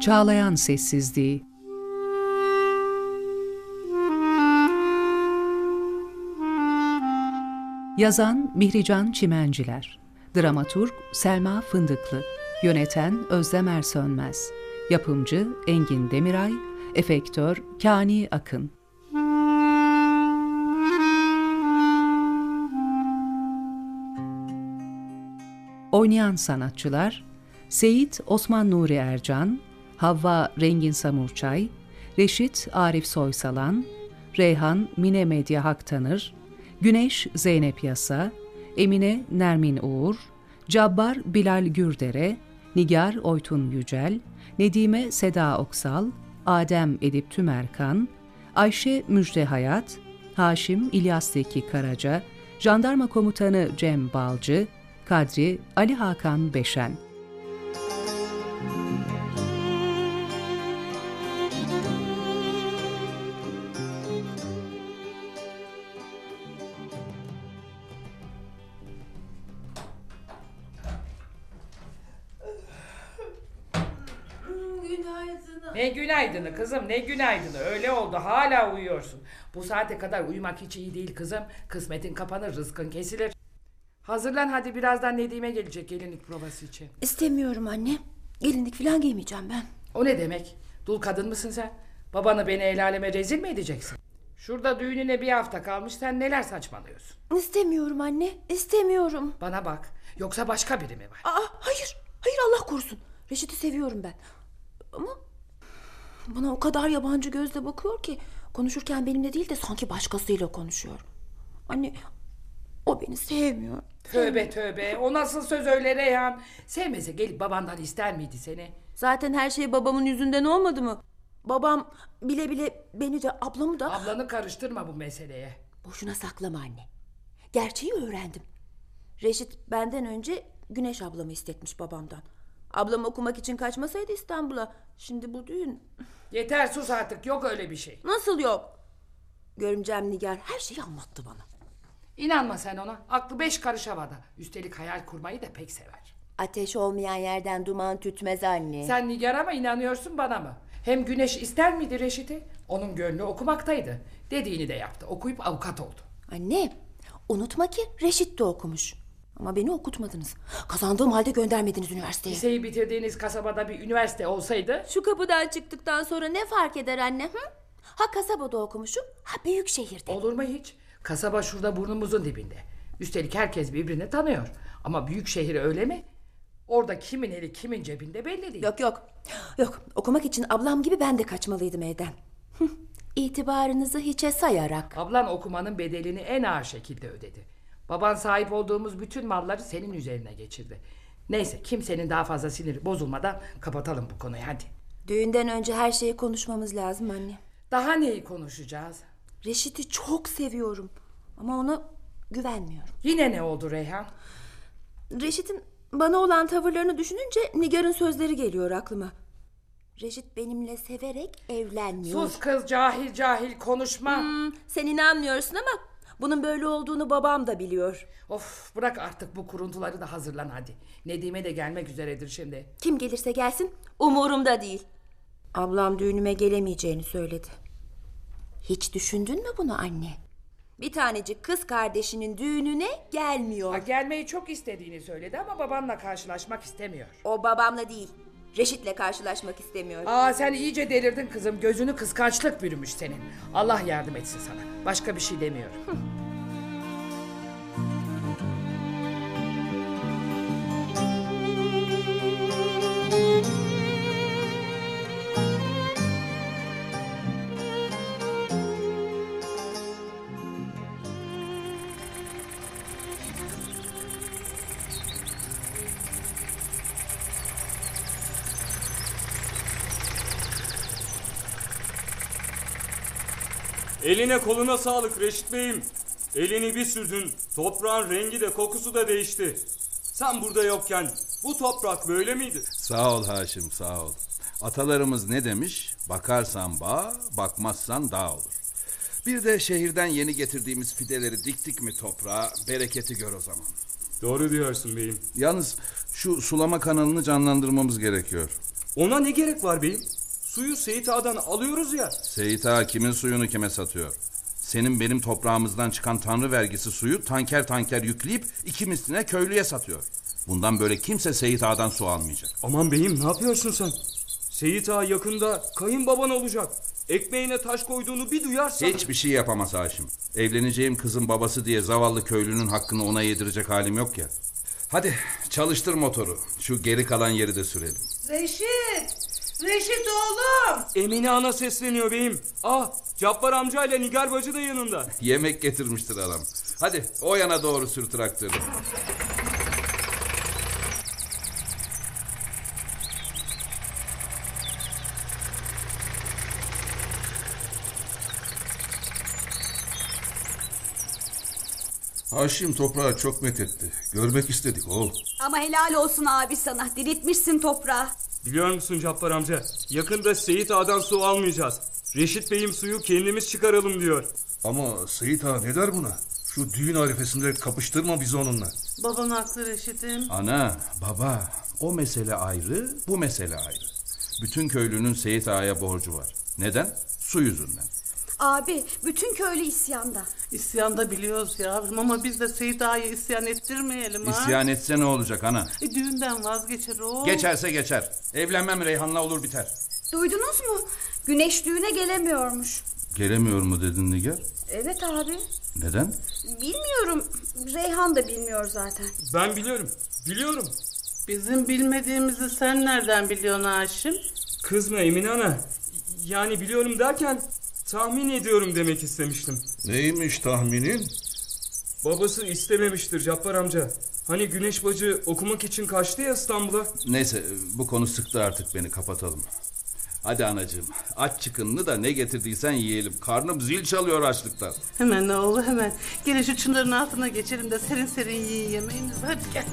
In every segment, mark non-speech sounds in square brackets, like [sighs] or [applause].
Çağlayan Sessizliği. Yazan Mihrican Çimenciler. Dramaturg Selma Fındıklı. Yöneten Özlem Ersönmez. Yapımcı Engin Demiray. Efektör Kani Akın. Oynayan sanatçılar Seyit Osman Nuri Ercan, Havva Rengin Samurçay, Reşit Arif Soysalan, Reyhan Mine Medya Haktanır, Güneş Zeynep Yasa, Emine Nermin Uğur, Cabbar Bilal Gürdere, Nigar Oytun Yücel, Nedime Seda Oksal, Adem Edip Tümerkan, Ayşe Müjde Hayat, Haşim İlyas Zeki Karaca, Jandarma Komutanı Cem Balcı, Kadri Ali Hakan Beşen. Günaydını kızım ne günaydını öyle oldu hala uyuyorsun. Bu saate kadar uyumak hiç iyi değil kızım. Kısmetin kapanır rızkın kesilir. Hazırlan hadi birazdan Nedime gelecek gelinlik provası için. İstemiyorum anne. Gelinlik falan giymeyeceğim ben. O ne demek? Dul kadın mısın sen? Babanı beni el aleme rezil mi edeceksin? Şurada düğününe bir hafta kalmış sen neler saçmalıyorsun? İstemiyorum anne. İstemiyorum. Bana bak yoksa başka biri mi var? Aa, hayır. Hayır Allah korusun. Reşit'i seviyorum ben. Ama bana o kadar yabancı gözle bakıyor ki konuşurken benimle değil de sanki başkasıyla konuşuyor. Anne o beni sevmiyor. Tövbe tövbe o nasıl söz öyle Reyhan? Sevmese gelip babandan ister miydi seni? Zaten her şey babamın yüzünden olmadı mı? Babam bile bile beni de ablamı da... Ablanı karıştırma bu meseleye. Boşuna saklama anne. Gerçeği öğrendim. Reşit benden önce Güneş ablamı istetmiş babamdan. Ablam okumak için kaçmasaydı İstanbul'a. Şimdi bu düğün... Yeter sus artık yok öyle bir şey. Nasıl yok? Görümcem Nigar her şeyi anlattı bana. İnanma sen ona. Aklı beş karış havada. Üstelik hayal kurmayı da pek sever. Ateş olmayan yerden duman tütmez anne. Sen Nigar'a mı inanıyorsun bana mı? Hem Güneş ister miydi Reşit'i? Onun gönlü okumaktaydı. Dediğini de yaptı. Okuyup avukat oldu. Anne unutma ki Reşit de okumuş. Ama beni okutmadınız. Kazandığım halde göndermediniz üniversiteye. Liseyi bitirdiğiniz kasabada bir üniversite olsaydı... Şu kapıdan çıktıktan sonra ne fark eder anne? Hı? Ha kasabada okumuşum, ha büyük şehirde. Olur mu hiç? Kasaba şurada burnumuzun dibinde. Üstelik herkes birbirini tanıyor. Ama büyük şehir öyle mi? Orada kimin eli kimin cebinde belli değil. Yok yok. Yok okumak için ablam gibi ben de kaçmalıydım evden. Hı, İtibarınızı hiçe sayarak. Ablan okumanın bedelini en ağır şekilde ödedi. Baban sahip olduğumuz bütün malları senin üzerine geçirdi. Neyse kimsenin daha fazla siniri bozulmadan kapatalım bu konuyu hadi. Düğünden önce her şeyi konuşmamız lazım anne. Daha neyi konuşacağız? Reşit'i çok seviyorum. Ama ona güvenmiyorum. Yine ne oldu Reyhan? Reşit'in bana olan tavırlarını düşününce Nigar'ın sözleri geliyor aklıma. Reşit benimle severek evlenmiyor. Sus kız cahil cahil konuşma. Hmm, sen inanmıyorsun ama bunun böyle olduğunu babam da biliyor. Of bırak artık bu kuruntuları da hazırlan hadi. Nedime de gelmek üzeredir şimdi. Kim gelirse gelsin umurumda değil. Ablam düğünüme gelemeyeceğini söyledi. Hiç düşündün mü bunu anne? Bir tanecik kız kardeşinin düğününe gelmiyor. Ha, gelmeyi çok istediğini söyledi ama babanla karşılaşmak istemiyor. O babamla değil, Reşit'le karşılaşmak istemiyor. Aa sen iyice delirdin kızım. Gözünü kıskançlık bürümüş senin. Allah yardım etsin sana. Başka bir şey demiyorum. Eline koluna sağlık Reşit Bey'im. Elini bir sürdün. Toprağın rengi de kokusu da değişti. Sen burada yokken bu toprak böyle miydi? Sağ ol Haşim sağ ol. Atalarımız ne demiş? Bakarsan bağ, bakmazsan dağ olur. Bir de şehirden yeni getirdiğimiz fideleri diktik mi toprağa, bereketi gör o zaman. Doğru diyorsun beyim. Yalnız şu sulama kanalını canlandırmamız gerekiyor. Ona ne gerek var beyim? Suyu Seyit Ağa'dan alıyoruz ya. Seyit Ağa kimin suyunu kime satıyor? Senin benim toprağımızdan çıkan tanrı vergisi suyu tanker tanker yükleyip iki misline köylüye satıyor. Bundan böyle kimse Seyit Ağa'dan su almayacak. Aman beyim ne yapıyorsun sen? Seyit Ağa yakında kayınbaban olacak. Ekmeğine taş koyduğunu bir duyarsa... Hiçbir şey yapamaz Haşim. Evleneceğim kızın babası diye zavallı köylünün hakkını ona yedirecek halim yok ya. Hadi çalıştır motoru. Şu geri kalan yeri de sürelim. Reşit! Reşit oğlum! Emine ana sesleniyor beyim. Ah Cabbar amcayla Nigar bacı da yanında. Yemek getirmiştir adam. Hadi o yana doğru sür traktörü. Haşim toprağı çok methetti. Görmek istedik oğul. Ama helal olsun abi sana. Diriltmişsin toprağı. Biliyor musun Cabbar amca? Yakında Seyit Ağa'dan su almayacağız. Reşit beyim suyu kendimiz çıkaralım diyor. Ama Seyit Ağa ne der buna? Şu düğün arifesinde kapıştırma bizi onunla. Baban haklı Reşit'im. Ana, baba, o mesele ayrı, bu mesele ayrı. Bütün köylünün Seyit Ağa'ya borcu var. Neden? Su yüzünden. Abi bütün köylü isyanda. İsyan da biliyoruz yavrum ama biz de Seyit Ağa'ya isyan ettirmeyelim ha. İsyan etse ne olacak ana? E, düğünden vazgeçer o. Geçerse geçer. Evlenmem Reyhan'la olur biter. Duydunuz mu? Güneş düğüne gelemiyormuş. Gelemiyor mu dedin Nigar? Evet abi. Neden? Bilmiyorum. Reyhan da bilmiyor zaten. Ben biliyorum. Biliyorum. Bizim bilmediğimizi sen nereden biliyorsun Haşim? Kızma Emine ana. Yani biliyorum derken tahmin ediyorum demek istemiştim. Neymiş tahminin? Babası istememiştir Cabbar amca. Hani Güneş bacı okumak için kaçtı ya İstanbul'a. Neyse bu konu sıktı artık beni kapatalım. Hadi anacığım aç çıkınını da ne getirdiysen yiyelim. Karnım zil çalıyor açlıktan. Hemen ne oldu hemen. Gelin şu çınarın altına geçelim de serin serin yiyin yemeğinizi. Hadi gel.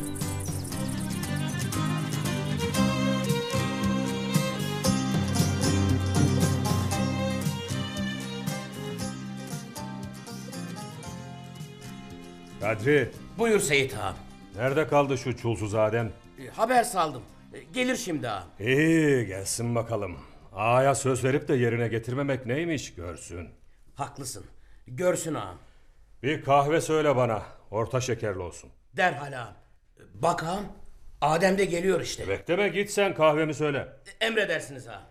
Kadri, Buyur Seyit ağam. nerede kaldı şu çulsuz Adem? E, Haber saldım. E, Gelir şimdi ağam. İyi, gelsin bakalım. Ağaya söz verip de yerine getirmemek neymiş görsün. Haklısın. Görsün ağam. Bir kahve söyle bana, orta şekerli olsun. Derhal ağam. E, Bak ağam. Adem de geliyor işte. Bekleme git sen kahvemi söyle. E, Emredersiniz ağam.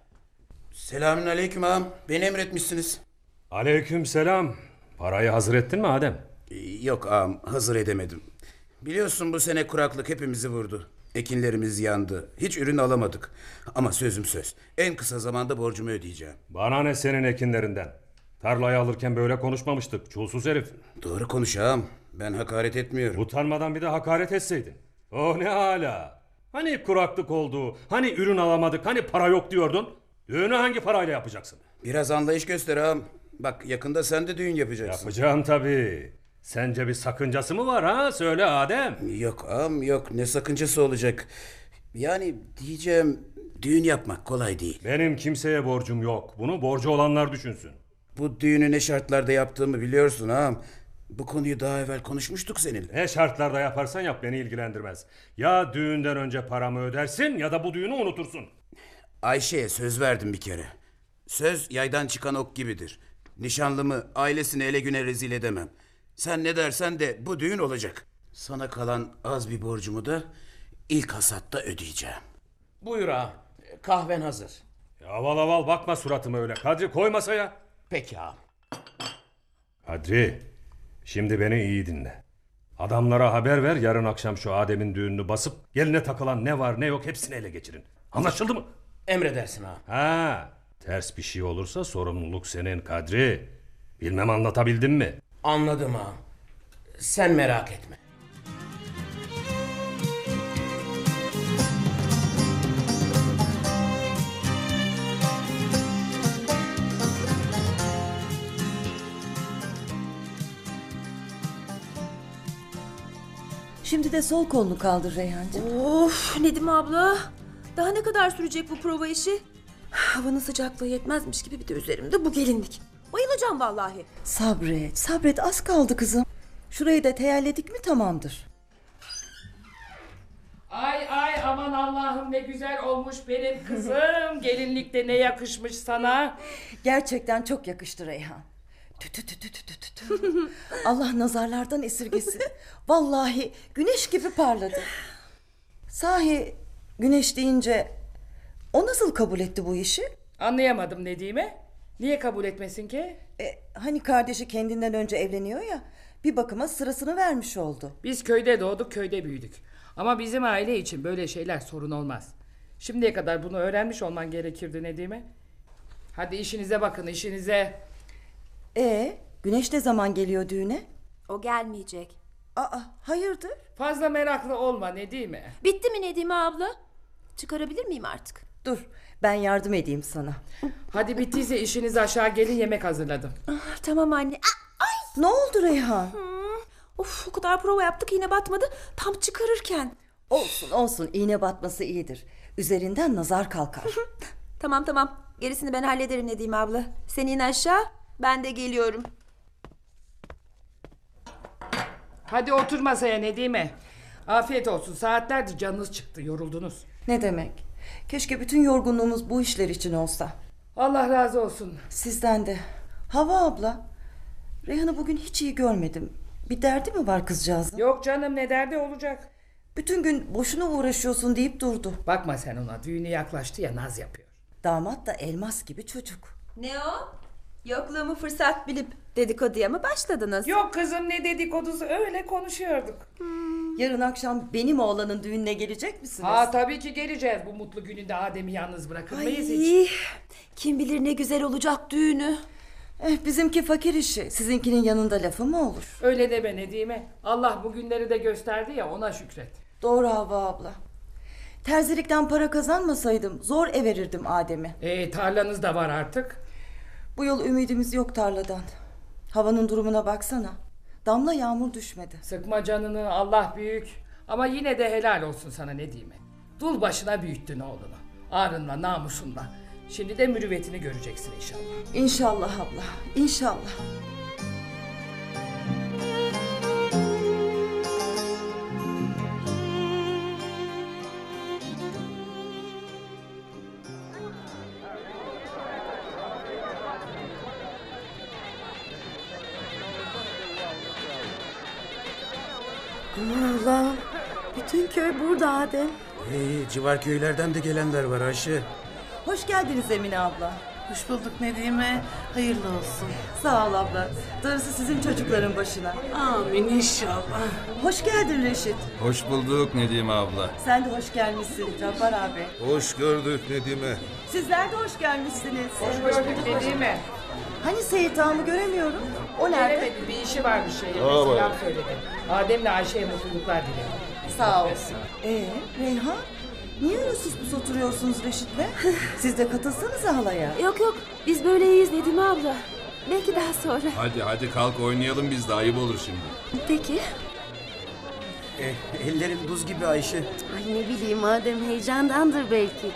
Selamün aleyküm ağam. Beni emretmişsiniz. Aleyküm selam. Parayı hazır ettin mi Adem? Yok ağam hazır edemedim. Biliyorsun bu sene kuraklık hepimizi vurdu. Ekinlerimiz yandı. Hiç ürün alamadık. Ama sözüm söz. En kısa zamanda borcumu ödeyeceğim. Bana ne senin ekinlerinden? Tarlayı alırken böyle konuşmamıştık, çulsuz herif. Doğru konuş ağam. Ben hakaret etmiyorum. Utanmadan bir de hakaret etseydin. O ne hala? Hani kuraklık oldu, hani ürün alamadık, hani para yok diyordun? Düğünü hangi parayla yapacaksın? Biraz anlayış göster ağam. Bak yakında sen de düğün yapacaksın. Yapacağım tabii. Sence bir sakıncası mı var ha? Söyle Adem. Yok ağam yok ne sakıncası olacak. Yani diyeceğim düğün yapmak kolay değil. Benim kimseye borcum yok. Bunu borcu olanlar düşünsün. Bu düğünü ne şartlarda yaptığımı biliyorsun ağam. Bu konuyu daha evvel konuşmuştuk seninle. Ne şartlarda yaparsan yap beni ilgilendirmez. Ya düğünden önce paramı ödersin ya da bu düğünü unutursun. Ayşe'ye söz verdim bir kere. Söz yaydan çıkan ok gibidir. Nişanlımı ailesini ele güne rezil edemem. Sen ne dersen de bu düğün olacak. Sana kalan az bir borcumu da ilk hasatta ödeyeceğim. Buyur ağam. Kahven hazır. Ya aval aval bakma suratıma öyle. Kadri koy masaya. Peki ağam. Kadri, şimdi beni iyi dinle. Adamlara haber ver yarın akşam şu Adem'in düğününü basıp geline takılan ne var ne yok hepsini ele geçirin. Anlaşıldı mı? Emredersin ağam. Ha, ters bir şey olursa sorumluluk senin Kadri. Bilmem anlatabildim mi? Anladım ağam. Sen merak etme. Şimdi de sol kolunu kaldır Reyhancığım. Of Nedim abla. Daha ne kadar sürecek bu prova işi? Havanın sıcaklığı yetmezmiş gibi bir de üzerimde bu gelinlik. Bayılacağım vallahi. Sabret, sabret az kaldı kızım. Şurayı da teyelledik mi tamamdır. Ay ay aman Allah'ım ne güzel olmuş benim kızım. [laughs] Gelinlikte ne yakışmış sana. Gerçekten çok yakıştı Reyhan. Tü tü tü tü tü tü tü tü. [laughs] Allah nazarlardan esirgesin. Vallahi güneş gibi parladı. Sahi güneş deyince o nasıl kabul etti bu işi? Anlayamadım Nedime. Niye kabul etmesin ki? E, hani kardeşi kendinden önce evleniyor ya. Bir bakıma sırasını vermiş oldu. Biz köyde doğduk, köyde büyüdük. Ama bizim aile için böyle şeyler sorun olmaz. Şimdiye kadar bunu öğrenmiş olman gerekirdi Nedime. Hadi işinize bakın, işinize. E güneş ne zaman geliyor düğüne? O gelmeyecek. Aa hayırdır? Fazla meraklı olma Nedime. Bitti mi Nedime abla? Çıkarabilir miyim artık? Dur ben yardım edeyim sana. Hadi bittiyse işiniz aşağı gelin yemek hazırladım. Ah, tamam anne. Ah, ay! Ne oldu Reyhan? Of o kadar prova yaptık yine batmadı. Tam çıkarırken. Olsun olsun iğne batması iyidir. Üzerinden nazar kalkar. [laughs] Tamam tamam. Gerisini ben hallederim Nedime abla. Sen in aşağı. Ben de geliyorum. Hadi otur masaya Nedime. Afiyet olsun. Saatlerdir canınız çıktı, yoruldunuz. ne demek? Keşke bütün yorgunluğumuz bu işler için olsa. Allah razı olsun. Sizden de. Hava abla. Reyhan'ı bugün hiç iyi görmedim. Bir derdi mi var kızcağızın? Yok canım ne derdi olacak. Bütün gün boşuna uğraşıyorsun deyip durdu. Bakma sen ona. Düğünü yaklaştı ya naz yapıyor. Damat da elmas gibi çocuk. Ne o? Yokluğumu fırsat bilip dedikoduya mı başladınız? Yok kızım ne dedikodusu öyle konuşuyorduk. Yarın akşam benim oğlanın düğününe gelecek misiniz? Ha tabii ki geleceğiz bu mutlu gününde Adem'i yalnız bırakır mıyız hiç? Ay, kim bilir ne güzel olacak düğünü. Eh, bizimki fakir işi. Sizinkinin yanında lafı mı olur? Öyle deme Nedime. Allah bu günleri de gösterdi ya ona şükret. Doğru Hava abla. Terzilikten para kazanmasaydım zor ev verirdim Adem'i. E tarlanız da var artık. Bu yıl ümidimiz yok tarladan. Havanın durumuna baksana. Damla yağmur düşmedi. Sıkma canını Allah büyük. Ama yine de helal olsun sana Nedime. Dul başına büyüttün oğlunu. Ağrınla namusunla. Şimdi de mürüvvetini göreceksin inşallah. İnşallah abla, inşallah. Bütün köy burada Adem. Ee, civar köylerden de gelenler var Ayşe. Hoş geldiniz Emine abla. Hoş bulduk Nedime. Hayırlı olsun. Sağ ol abla. Darısı sizin çocukların başına. Amin inşallah. Hoş geldin Reşit. Hoş bulduk Nedime abla. Sen de hoş gelmişsin Cabbar abi. Hoş gördük Nedime. Sizler de hoş gelmişsiniz. Hoş gördük Nedime. Hani Seyit ağamı göremiyorum. O nerede? Gelemedi bir işi var bir şey. Selam söyledi. Adem'le Ayşe'ye mutluluklar dilerim. Sağ olsun. Ee, Reyhan? Niye öyle sus pus oturuyorsunuz Reşit'le? [laughs] Siz de katılsanıza halaya. Yok yok biz böyle iyiyiz Nedime abla. Belki daha sonra. Hadi hadi kalk oynayalım biz de ayıp olur şimdi. Peki. Eh, ellerin buz gibi Ayşe. Ay ne bileyim Adem heyecandandır belki.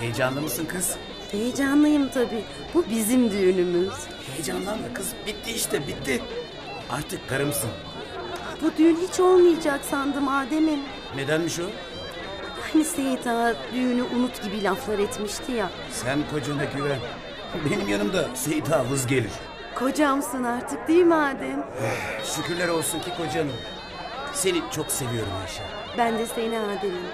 Heyecanlı mısın kız? Heyecanlıyım tabii. Bu bizim düğünümüz. Heyecanlanma kız. Bitti işte bitti. Artık karımsın. Bu düğün hiç olmayacak sandım Adem'im. Nedenmiş o? Hani Seyit Ağa düğünü unut gibi laflar etmişti ya. Sen kocana güven. Benim yanımda Seyit Ağa vız gelir. Kocamsın artık değil mi Adem? Şükürler olsun ki kocanım. Seni çok seviyorum Ayşe. Ben de seni Adem'im.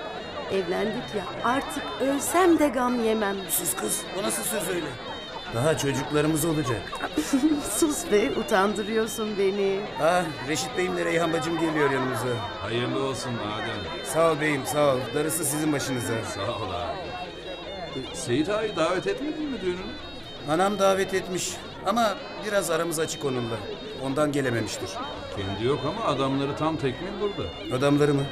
Evlendik ya artık ölsem de gam yemem. Sus kız. O nasıl söz öyle? Daha çocuklarımız olacak. [laughs] Sus be utandırıyorsun beni. Ah Reşit Bey'imle Reyhan bacım geliyor yanımıza. Hayırlı olsun Adem. Sağ ol beyim sağ ol. Darısı sizin başınıza. Sağ ol abi. E, Seyit Ağa'yı davet etmedin mi düğününe? Anam davet etmiş. Ama biraz aramız açık onunla. Ondan gelememiştir. Kendi yok ama adamları tam tekmil burada. Adamları mı?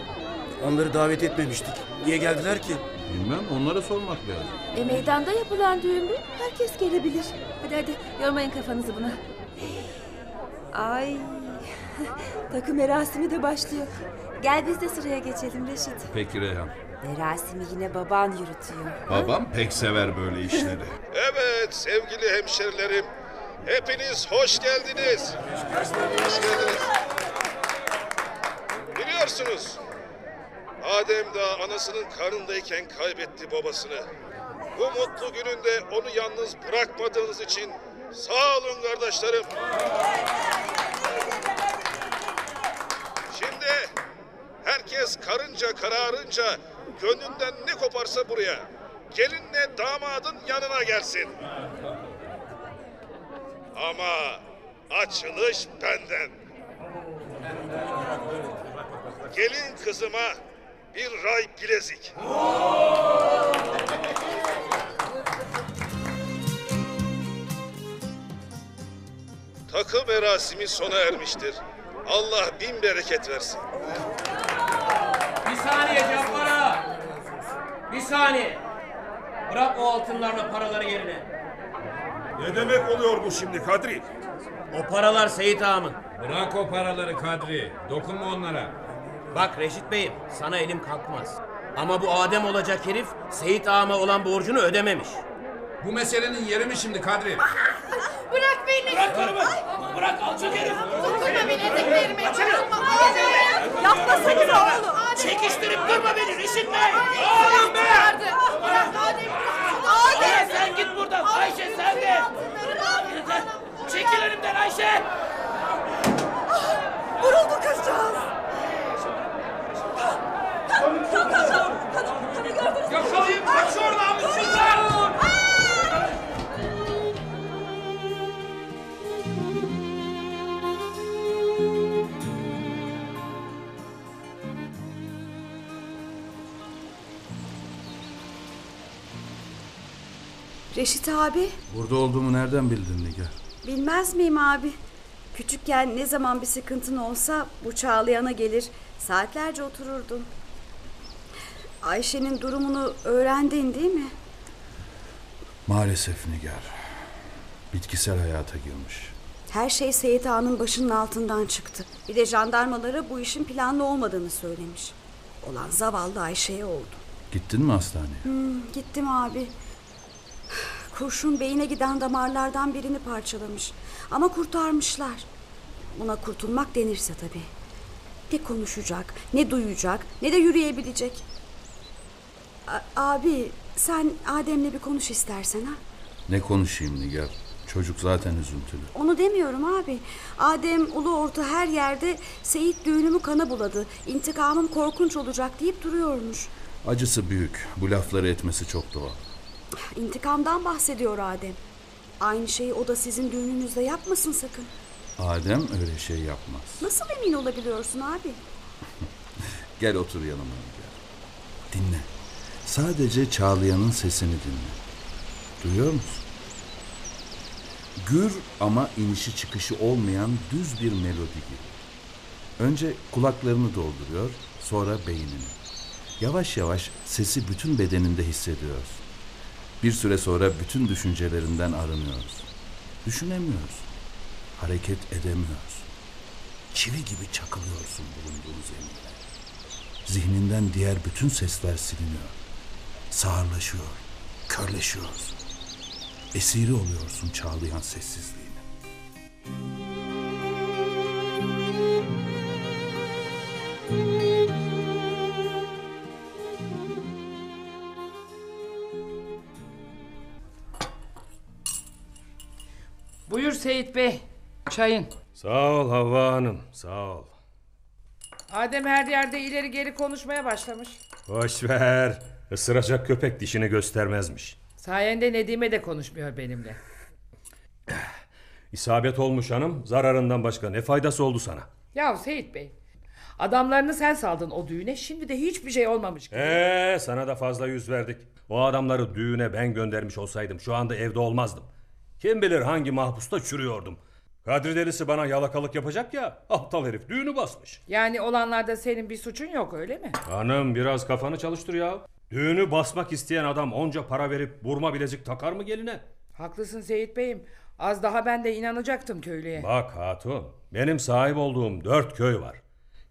Onları davet etmemiştik. Niye geldiler ki? Bilmem onlara sormak lazım. E meydanda yapılan düğün bu. Herkes gelebilir. Hadi hadi yormayın kafanızı buna. Ay [laughs] takım merasimi de başlıyor. Gel biz de sıraya geçelim Reşit. Peki Reyhan. Merasimi yine baban yürütüyor. Babam pek sever böyle işleri. [laughs] Evet sevgili hemşerilerim. Hepiniz hoş geldiniz. Hoş geldiniz. Biliyorsunuz Adem daha anasının karnındayken kaybetti babasını. Bu mutlu gününde onu yalnız bırakmadığınız için sağ olun kardeşlerim. Şimdi herkes karınca kararınca gönlünden ne koparsa buraya. Gelinle damadın yanına gelsin. Ama açılış benden. Gelin kızıma bir ray bilezik. Takı merasimi sona ermiştir. Allah bin bereket versin. Bir saniye Cabbar'a. Bir saniye. Bırak o altınlarla paraları yerine. Ne demek oluyor bu şimdi Kadri? O paralar Seyit Ağam'ın. Bırak o paraları Kadri. Dokunma onlara. Bak Reşit Bey'im sana elim kalkmaz. Ama bu Adem olacak herif Seyit Ağam'a olan borcunu ödememiş. Bu meselenin yeri mi şimdi Kadri? Bırak beni. Bırak karımı. Bırak alçak herif. Dokunma beni eteklerime. Yapmasanıza oğlum. Çekiştirip durma beni Reşit Bey. Ağam be. Bırak Adem. Ayşe sen git buradan. Ayşe sen de. Çekil önümden Ayşe. Vuruldu kızcağız. Yakalayın kaç oradan mısınlar? Reşit abi, Burada olduğumu nereden bildin Nigar? bilmez miyim abi? Küçükken ne zaman bir sıkıntın olsa bu Çağlayan'a gelir, saatlerce otururdun. Ayşe'nin durumunu öğrendin değil mi? Maalesef Nigar. Bitkisel hayata girmiş. Her şey Seyit Ağa'nın başının altından çıktı. Bir de jandarmalara bu işin planlı olmadığını söylemiş. Olan zavallı Ayşe'ye oldu. Gittin mi hastaneye? Hmm, gittim abi. Kurşun beyine giden damarlardan birini parçalamış. Ama kurtarmışlar. Buna kurtulmak denirse tabii. Ne konuşacak, ne duyacak, ne de yürüyebilecek. A- abi sen Adem'le bir konuş istersen ha. Ne konuşayım Nigar? Çocuk zaten üzüntülü. Onu demiyorum abi. Adem ulu orta her yerde Seyit düğünümü kana buladı. İntikamım korkunç olacak deyip duruyormuş. Acısı büyük. Bu lafları etmesi çok doğal. İntikamdan bahsediyor Adem. Aynı şeyi o da sizin düğününüzde yapmasın sakın. Adem öyle şey yapmaz. Nasıl emin olabiliyorsun abi? [laughs] Gel otur yanıma. Dinle. Sadece Çağlayan'ın sesini dinle. Duyuyor musun? Gür ama inişi çıkışı olmayan düz bir melodi gibi. Önce kulaklarını dolduruyor, sonra beynini. Yavaş yavaş sesi bütün bedeninde hissediyoruz. Bir süre sonra bütün düşüncelerinden arınıyoruz. Düşünemiyoruz. Hareket edemiyoruz. Çivi gibi çakılıyorsun bulunduğun zemine. Zihninden diğer bütün sesler siliniyor. Sağırlaşıyor, körleşiyorsun. Esiri oluyorsun çağlayan sessizliğine. Buyur Seyit Bey. Çayın. Sağ ol Havva Hanım, sağ ol. Adem her yerde ileri geri konuşmaya başlamış. Boş ver. Isıracak köpek dişini göstermezmiş. Sayende Nedime de konuşmuyor benimle. İsabet olmuş hanım. Zararından başka ne faydası oldu sana? Ya Seyit Bey. Adamlarını sen saldın o düğüne. Şimdi de hiçbir şey olmamış gibi. Ee, sana da fazla yüz verdik. O adamları düğüne ben göndermiş olsaydım şu anda evde olmazdım. Kim bilir hangi mahpusta çürüyordum. Kadri delisi bana yalakalık yapacak ya. Aptal herif düğünü basmış. Yani olanlarda senin bir suçun yok öyle mi? Hanım biraz kafanı çalıştır ya. Düğünü basmak isteyen adam onca para verip burma bilezik takar mı geline? Haklısın Seyit Bey'im. Az daha ben de inanacaktım köylüye. Bak hatun benim sahip olduğum dört köy var.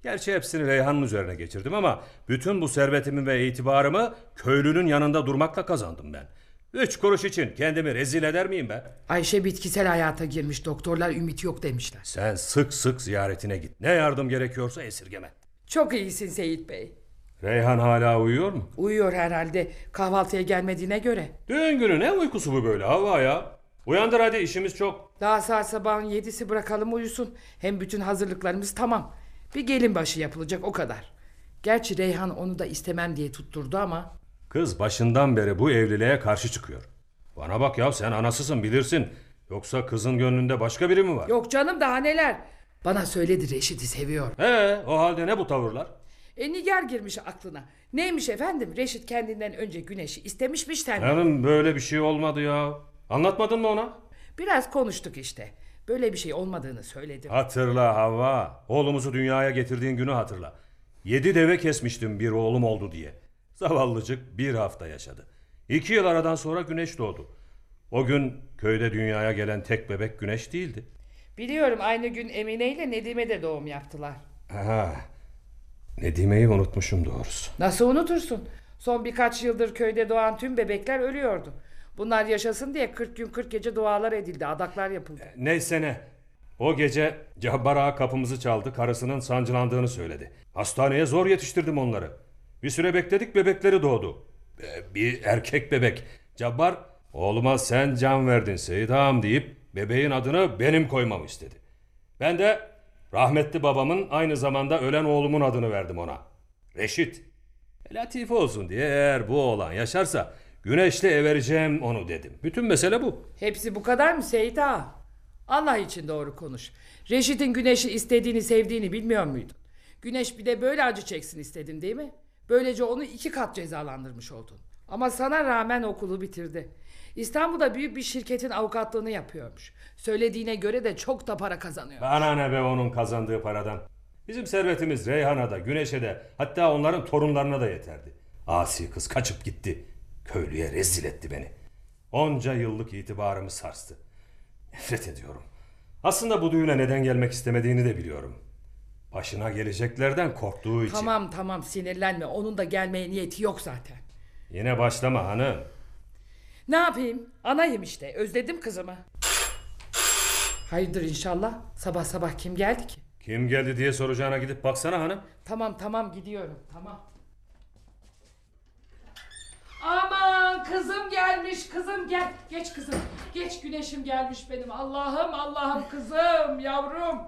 Gerçi hepsini Reyhan'ın üzerine geçirdim ama bütün bu servetimi ve itibarımı köylünün yanında durmakla kazandım ben. Üç kuruş için kendimi rezil eder miyim ben? Ayşe bitkisel hayata girmiş. Doktorlar ümit yok demişler. Sen sık sık ziyaretine git. Ne yardım gerekiyorsa esirgeme. Çok iyisin Seyit Bey. Reyhan hala uyuyor mu? Uyuyor herhalde kahvaltıya gelmediğine göre. Düğün günü ne uykusu bu böyle hava ya? Uyandır hadi işimiz çok. Daha saat sabahın yedisi bırakalım uyusun. Hem bütün hazırlıklarımız tamam. Bir gelin başı yapılacak o kadar. Gerçi Reyhan onu da istemem diye tutturdu ama. Kız başından beri bu evliliğe karşı çıkıyor. Bana bak ya sen anasısın bilirsin. Yoksa kızın gönlünde başka biri mi var? Yok canım daha neler. Bana söyledi Reşit'i seviyor. He o halde ne bu tavırlar? E Nigar girmiş aklına. Neymiş efendim Reşit kendinden önce Güneş'i istemişmiş senden. Hanım böyle bir şey olmadı ya. Anlatmadın mı ona? Biraz konuştuk işte. Böyle bir şey olmadığını söyledim. Hatırla Havva. Oğlumuzu dünyaya getirdiğin günü hatırla. Yedi deve kesmiştim bir oğlum oldu diye. Zavallıcık bir hafta yaşadı. İki yıl aradan sonra güneş doğdu. O gün köyde dünyaya gelen tek bebek güneş değildi. Biliyorum aynı gün Emine ile Nedim'e de doğum yaptılar. Ha, Nedime'yi unutmuşum doğrusu. Nasıl unutursun? Son birkaç yıldır köyde doğan tüm bebekler ölüyordu. Bunlar yaşasın diye 40 gün 40 gece dualar edildi, adaklar yapıldı. Neyse ne. O gece Cabbar Ağa kapımızı çaldı, karısının sancılandığını söyledi. Hastaneye zor yetiştirdim onları. Bir süre bekledik, bebekleri doğdu. Ee, Bir erkek bebek. Cabbar, oğluma sen can verdin Seyit Ağam deyip bebeğin adını benim koymamı istedi. Ben de rahmetli babamın aynı zamanda ölen oğlumun adını verdim ona. Reşit. Latife olsun diye eğer bu oğlan yaşarsa güneşle evereceğim onu dedim. Bütün mesele bu. Hepsi bu kadar mı Seyit Ağa? Allah için doğru konuş. Reşit'in Güneş'i istediğini sevdiğini bilmiyor muydun? Güneş bir de böyle acı çeksin istedin değil mi? Böylece onu iki kat cezalandırmış oldun. Ama sana rağmen okulu bitirdi. İstanbul'da büyük bir şirketin avukatlığını yapıyormuş. Söylediğine göre de çok da para kazanıyor. Bana ne be onun kazandığı paradan. Bizim servetimiz Reyhan'a da Güneş'e de hatta onların torunlarına da yeterdi. Asi kız kaçıp gitti. Köylüye rezil etti beni. Onca yıllık itibarımı sarstı. Nefret ediyorum. Aslında bu düğüne neden gelmek istemediğini de biliyorum. Başına geleceklerden korktuğu için. Tamam tamam sinirlenme. Onun da gelmeye niyeti yok zaten. Yine başlama hanım. Ne yapayım? Anayım işte. Özledim kızımı. Hayırdır inşallah. Sabah sabah kim geldi ki? Kim geldi diye soracağına gidip baksana hanım. Tamam tamam gidiyorum. Tamam. Aman kızım gelmiş kızım gel. Geç kızım. Geç güneşim gelmiş benim. Allah'ım Allah'ım kızım yavrum.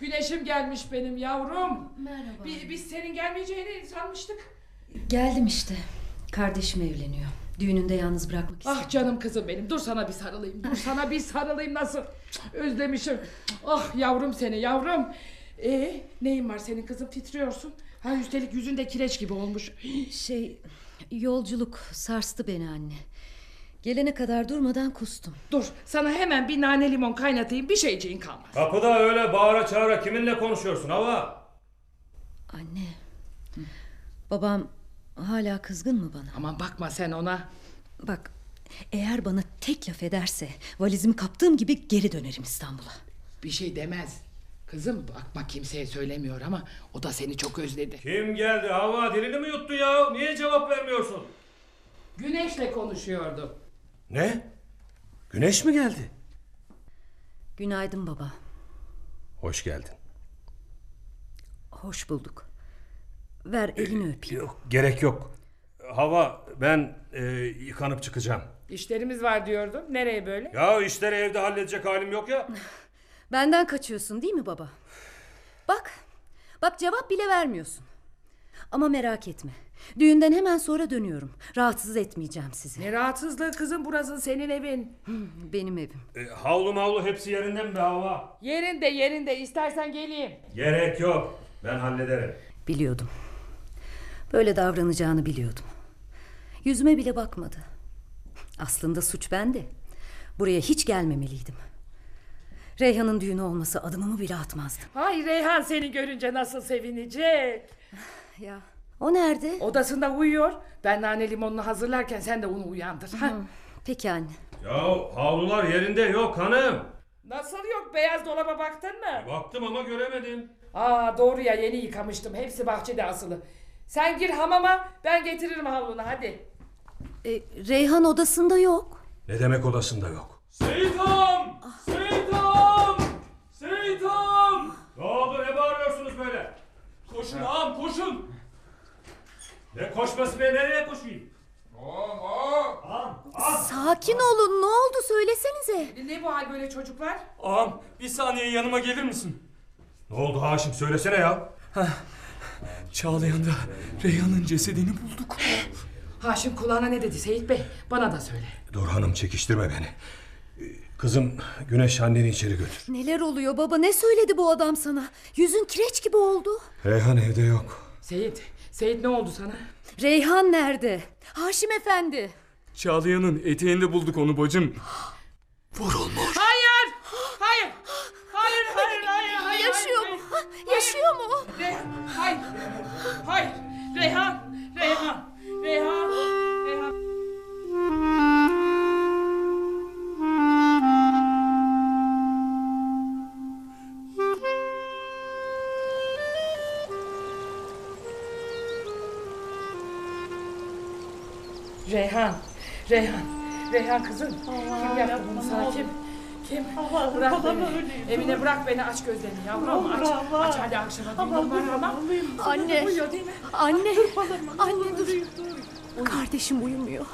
Güneşim gelmiş benim yavrum. Merhaba. Bi- biz senin gelmeyeceğini sanmıştık. Geldim işte. Kardeşim evleniyor. Düğününde yalnız bırakmak istedim. Ah canım kızım benim. Dur sana bir sarılayım. Dur sana bir sarılayım nasıl? Özlemişim. Ah yavrum seni yavrum. Ee, neyin var senin kızım titriyorsun? Ha üstelik yüzünde kireç gibi olmuş. Şey yolculuk sarstı beni anne. Gelene kadar durmadan kustum. Dur sana hemen bir nane limon kaynatayım bir şeyciğin kalmaz. Kapıda öyle bağıra çağıra kiminle konuşuyorsun hava? Anne. Babam hala kızgın mı bana? Aman bakma sen ona. Bak eğer bana tek laf ederse valizimi kaptığım gibi geri dönerim İstanbul'a. Bir şey demez. Kızım bakma kimseye söylemiyor ama o da seni çok özledi. Kim geldi hava dilini mi yuttu ya? Niye cevap vermiyorsun? Güneşle konuşuyordu. Ne? Güneş mi geldi? Günaydın baba. Hoş geldin. Hoş bulduk. Ver elini öpeyim. Yok gerek yok. Hava ben e, yıkanıp çıkacağım. İşlerimiz var diyordun. Nereye böyle? Ya işleri evde halledecek halim yok ya. [laughs] Benden kaçıyorsun değil mi baba? Bak. Bak cevap bile vermiyorsun. Ama merak etme. Düğünden hemen sonra dönüyorum. Rahatsız etmeyeceğim sizi. Ne rahatsızlığı kızım burası senin evin. Benim evim. E, havlu mavlu hepsi yerinde mi be hava? Yerinde yerinde istersen geleyim. Gerek yok. Ben hallederim. Biliyordum. Böyle davranacağını biliyordum. Yüzüme bile bakmadı. Aslında suç bende. Buraya hiç gelmemeliydim. Reyhan'ın düğünü olmasa adımımı bile atmazdım. Ay Reyhan seni görünce nasıl sevinecek. [sighs] Ya o nerede? Odasında uyuyor. Ben nane limonunu hazırlarken sen de onu uyandır. Ha? Peki anne. Ya havlular yerinde yok hanım. Nasıl yok beyaz dolaba baktın mı? Baktım ama göremedim. Aa doğru ya yeni yıkamıştım. Hepsi bahçede asılı. Sen gir hamama ben getiririm havlunu hadi. E, Reyhan odasında yok. Ne demek odasında yok? Seyitam! Seyitam! Seyitam! Ne oldu ne bağırıyorsunuz böyle? Koşun ağam koşun! Ne koşması be nereye koşayım? Sakin olun ne oldu söylesenize. Ne bu hal böyle çocuklar? Ağam bir saniye yanıma gelir misin? Ne oldu Haşim söylesene ya. Çağlayan'da Reyhan'ın cesedini bulduk. Haşim kulağına ne dedi Seyit Bey? Bana da söyle. Dur hanım çekiştirme beni. Kızım Güneş anneni içeri götür. Neler oluyor baba ne söyledi bu adam sana? Yüzün kireç gibi oldu. Reyhan evde yok. Seyit, Seyit ne oldu sana? Reyhan nerede? Haşim efendi. Çağlayan'ın eteğinde bulduk onu bacım. Vurulmuş. Hayır! Hayır! Hayır, hayır, hayır, hayır. Yaşıyor hayır, mu? hayır. Yaşıyor mu? Reyhan, hayır. Hayır. Reyhan, Reyhan, Reyhan, Reyhan. Reyhan, Reyhan, Reyhan kızım. kim yaptı bunu sana kim? Kim? bırak beni. Emine bırak beni aç gözlerini yavrum aç. Aç hadi akşama düğün var ama. Anne. Uyuyor değil mi? Anne. Anne dur. Kardeşim uyumuyor.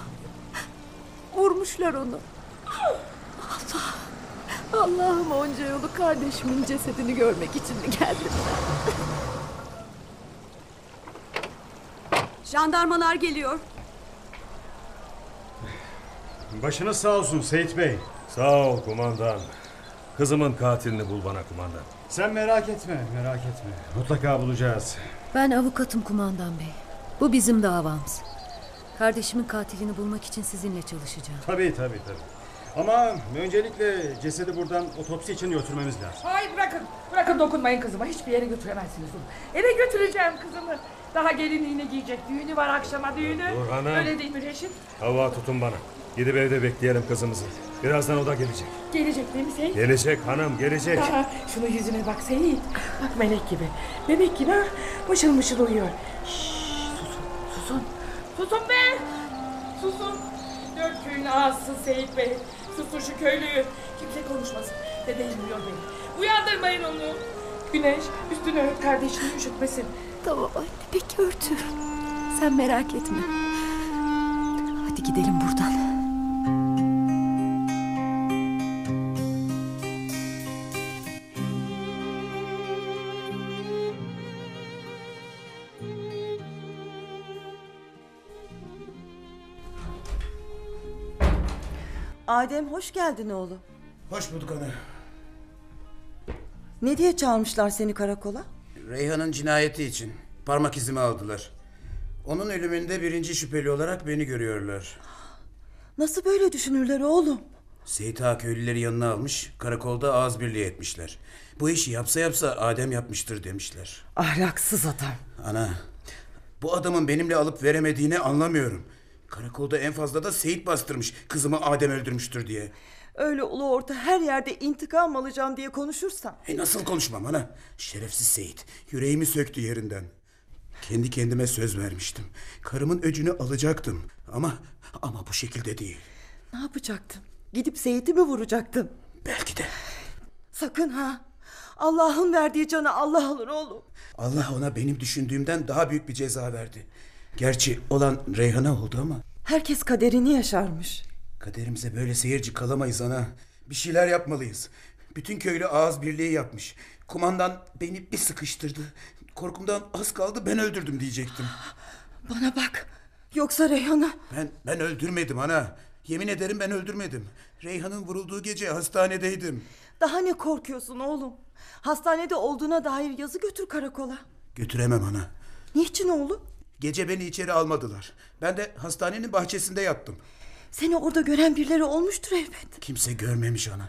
Vurmuşlar onu. Allah. Allah'ım onca yolu kardeşimin cesedini görmek için mi geldim? Jandarmalar geliyor. Başınız sağ olsun Seyit Bey. Sağ ol kumandan. Kızımın katilini bul bana kumandan. Sen merak etme, merak etme. Mutlaka bulacağız. Ben avukatım kumandan bey. Bu bizim davamız. Kardeşimin katilini bulmak için sizinle çalışacağım. Tabii tabii tabii. Ama öncelikle cesedi buradan otopsi için götürmemiz lazım. Hayır bırakın. Bırakın dokunmayın kızıma. Hiçbir yere götüremezsiniz onu. Eve götüreceğim kızımı. Daha gelinliğini giyecek. Düğünü var akşama düğünü. Dur hanım. Öyle değil mi Reşit? Hava tutun bana. Gidip evde bekleyelim kızımızı. Birazdan o da gelecek. Gelecek değil mi Seyit? Gelecek hanım gelecek. Aa, şunu yüzüne bak Seyit. Bak melek gibi. Bebek gibi ha. Mışıl mışıl uyuyor. Şşş, susun. Susun. Susun be. Susun. Dört köyün ağası Seyit Bey. Susun şu köylüyü. Kimse konuşmasın. Dede bilmiyor beni. Uyandırmayın onu. Güneş üstüne ört kardeşini üşütmesin. Tamam anne peki örtüyorum. Sen merak etme. Hadi gidelim buradan. Adem hoş geldin oğlum. Hoş bulduk ana. Ne diye çağırmışlar seni karakola? Reyhan'ın cinayeti için parmak izimi aldılar. Onun ölümünde birinci şüpheli olarak beni görüyorlar. Nasıl böyle düşünürler oğlum? Seyit Ağa köylüleri yanına almış, karakolda ağız birliği etmişler. Bu işi yapsa yapsa Adem yapmıştır demişler. Ahlaksız adam. Ana, bu adamın benimle alıp veremediğini anlamıyorum. Karakolda en fazla da Seyit bastırmış kızımı Adem öldürmüştür diye. Öyle ulu orta her yerde intikam alacağım diye konuşursan. E nasıl konuşmam ana? Şerefsiz Seyit. Yüreğimi söktü yerinden. Kendi kendime söz vermiştim. Karımın öcünü alacaktım. Ama ama bu şekilde değil. Ne yapacaktın? Gidip Seyit'i mi vuracaktın? Belki de. Sakın ha. Allah'ın verdiği canı Allah alır oğlum. Allah ona benim düşündüğümden daha büyük bir ceza verdi. Gerçi olan Reyhan'a oldu ama Herkes kaderini yaşarmış. Kaderimize böyle seyirci kalamayız ana. Bir şeyler yapmalıyız. Bütün köylü ağız birliği yapmış. Kumandan beni bir sıkıştırdı. Korkumdan az kaldı ben öldürdüm diyecektim. Bana bak. Yoksa Reyhan'ı... Ben ben öldürmedim ana. Yemin ederim ben öldürmedim. Reyhan'ın vurulduğu gece hastanedeydim. Daha ne korkuyorsun oğlum? Hastanede olduğuna dair yazı götür karakola. Götüremem ana. Niçin oğlum? Gece beni içeri almadılar. Ben de hastanenin bahçesinde yattım. Seni orada gören birileri olmuştur elbet. Kimse görmemiş ana.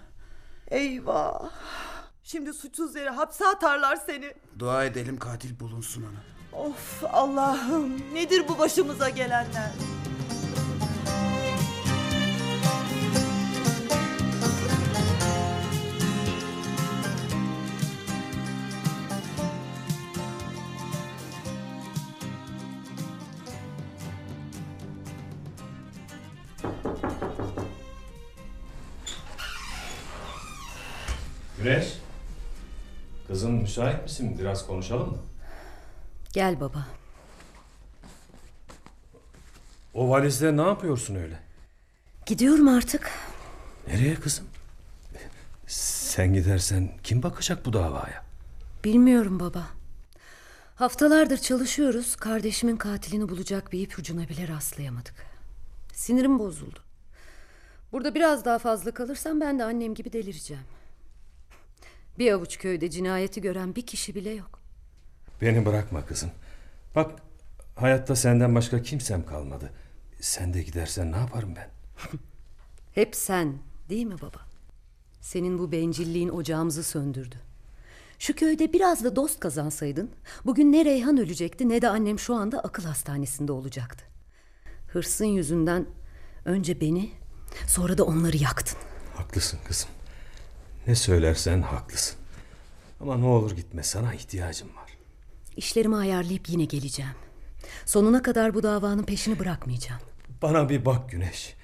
Eyvah. Şimdi suçsuz yere hapse atarlar seni. Dua edelim katil bulunsun ana. Of Allah'ım nedir bu başımıza gelenler? Güneş. Kızım müsait misin? Biraz konuşalım mı? Gel baba. O valizde ne yapıyorsun öyle? Gidiyorum artık. Nereye kızım? Sen gidersen kim bakacak bu davaya? Bilmiyorum baba. Haftalardır çalışıyoruz. Kardeşimin katilini bulacak bir ipucuna bile rastlayamadık. Sinirim bozuldu. Burada biraz daha fazla kalırsam ben de annem gibi delireceğim. Bir avuç köyde cinayeti gören bir kişi bile yok. Beni bırakma kızım. Bak hayatta senden başka kimsem kalmadı. Sen de gidersen ne yaparım ben? [laughs] Hep sen değil mi baba? Senin bu bencilliğin ocağımızı söndürdü. Şu köyde biraz da dost kazansaydın bugün ne Reyhan ölecekti ne de annem şu anda akıl hastanesinde olacaktı. Hırsın yüzünden önce beni sonra da onları yaktın. Haklısın kızım. Ne söylersen haklısın. Ama ne olur gitme sana ihtiyacım var. İşlerimi ayarlayıp yine geleceğim. Sonuna kadar bu davanın peşini bırakmayacağım. Bana bir bak Güneş.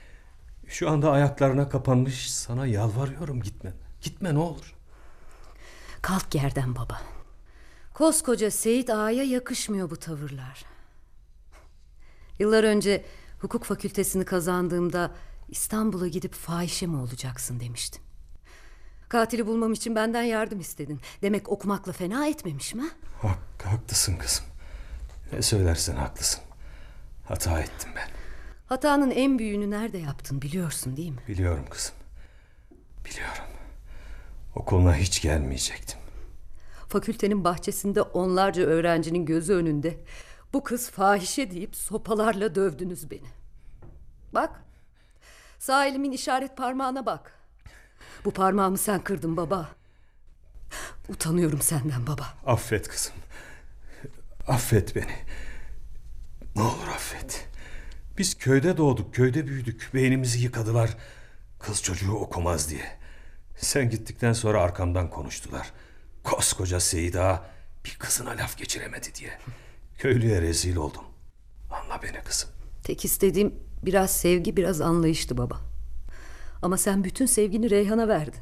Şu anda ayaklarına kapanmış sana yalvarıyorum gitme. Gitme ne olur. Kalk yerden baba. Koskoca Seyit Ağa'ya yakışmıyor bu tavırlar. Yıllar önce hukuk fakültesini kazandığımda İstanbul'a gidip fahişe mi olacaksın demiştin. Katili bulmam için benden yardım istedin. Demek okumakla fena etmemişim ha? Hak, haklısın kızım. Ne söylersen haklısın. Hata ettim ben. Hatanın en büyüğünü nerede yaptın biliyorsun değil mi? Biliyorum kızım. Biliyorum. Okuluna hiç gelmeyecektim. Fakültenin bahçesinde onlarca öğrencinin gözü önünde bu kız fahişe deyip sopalarla dövdünüz beni. Bak. Sağ elimin işaret parmağına bak. Bu parmağımı sen kırdın baba. Utanıyorum senden baba. Affet kızım. Affet beni. Ne olur affet. Biz köyde doğduk, köyde büyüdük. Beynimizi yıkadılar. Kız çocuğu okumaz diye. Sen gittikten sonra arkamdan konuştular. Koskoca Seyit Ağa bir kızına laf geçiremedi diye. Köylüye rezil oldum. Anla beni kızım. Tek istediğim biraz sevgi, biraz anlayıştı baba. Ama sen bütün sevgini Reyhan'a verdin.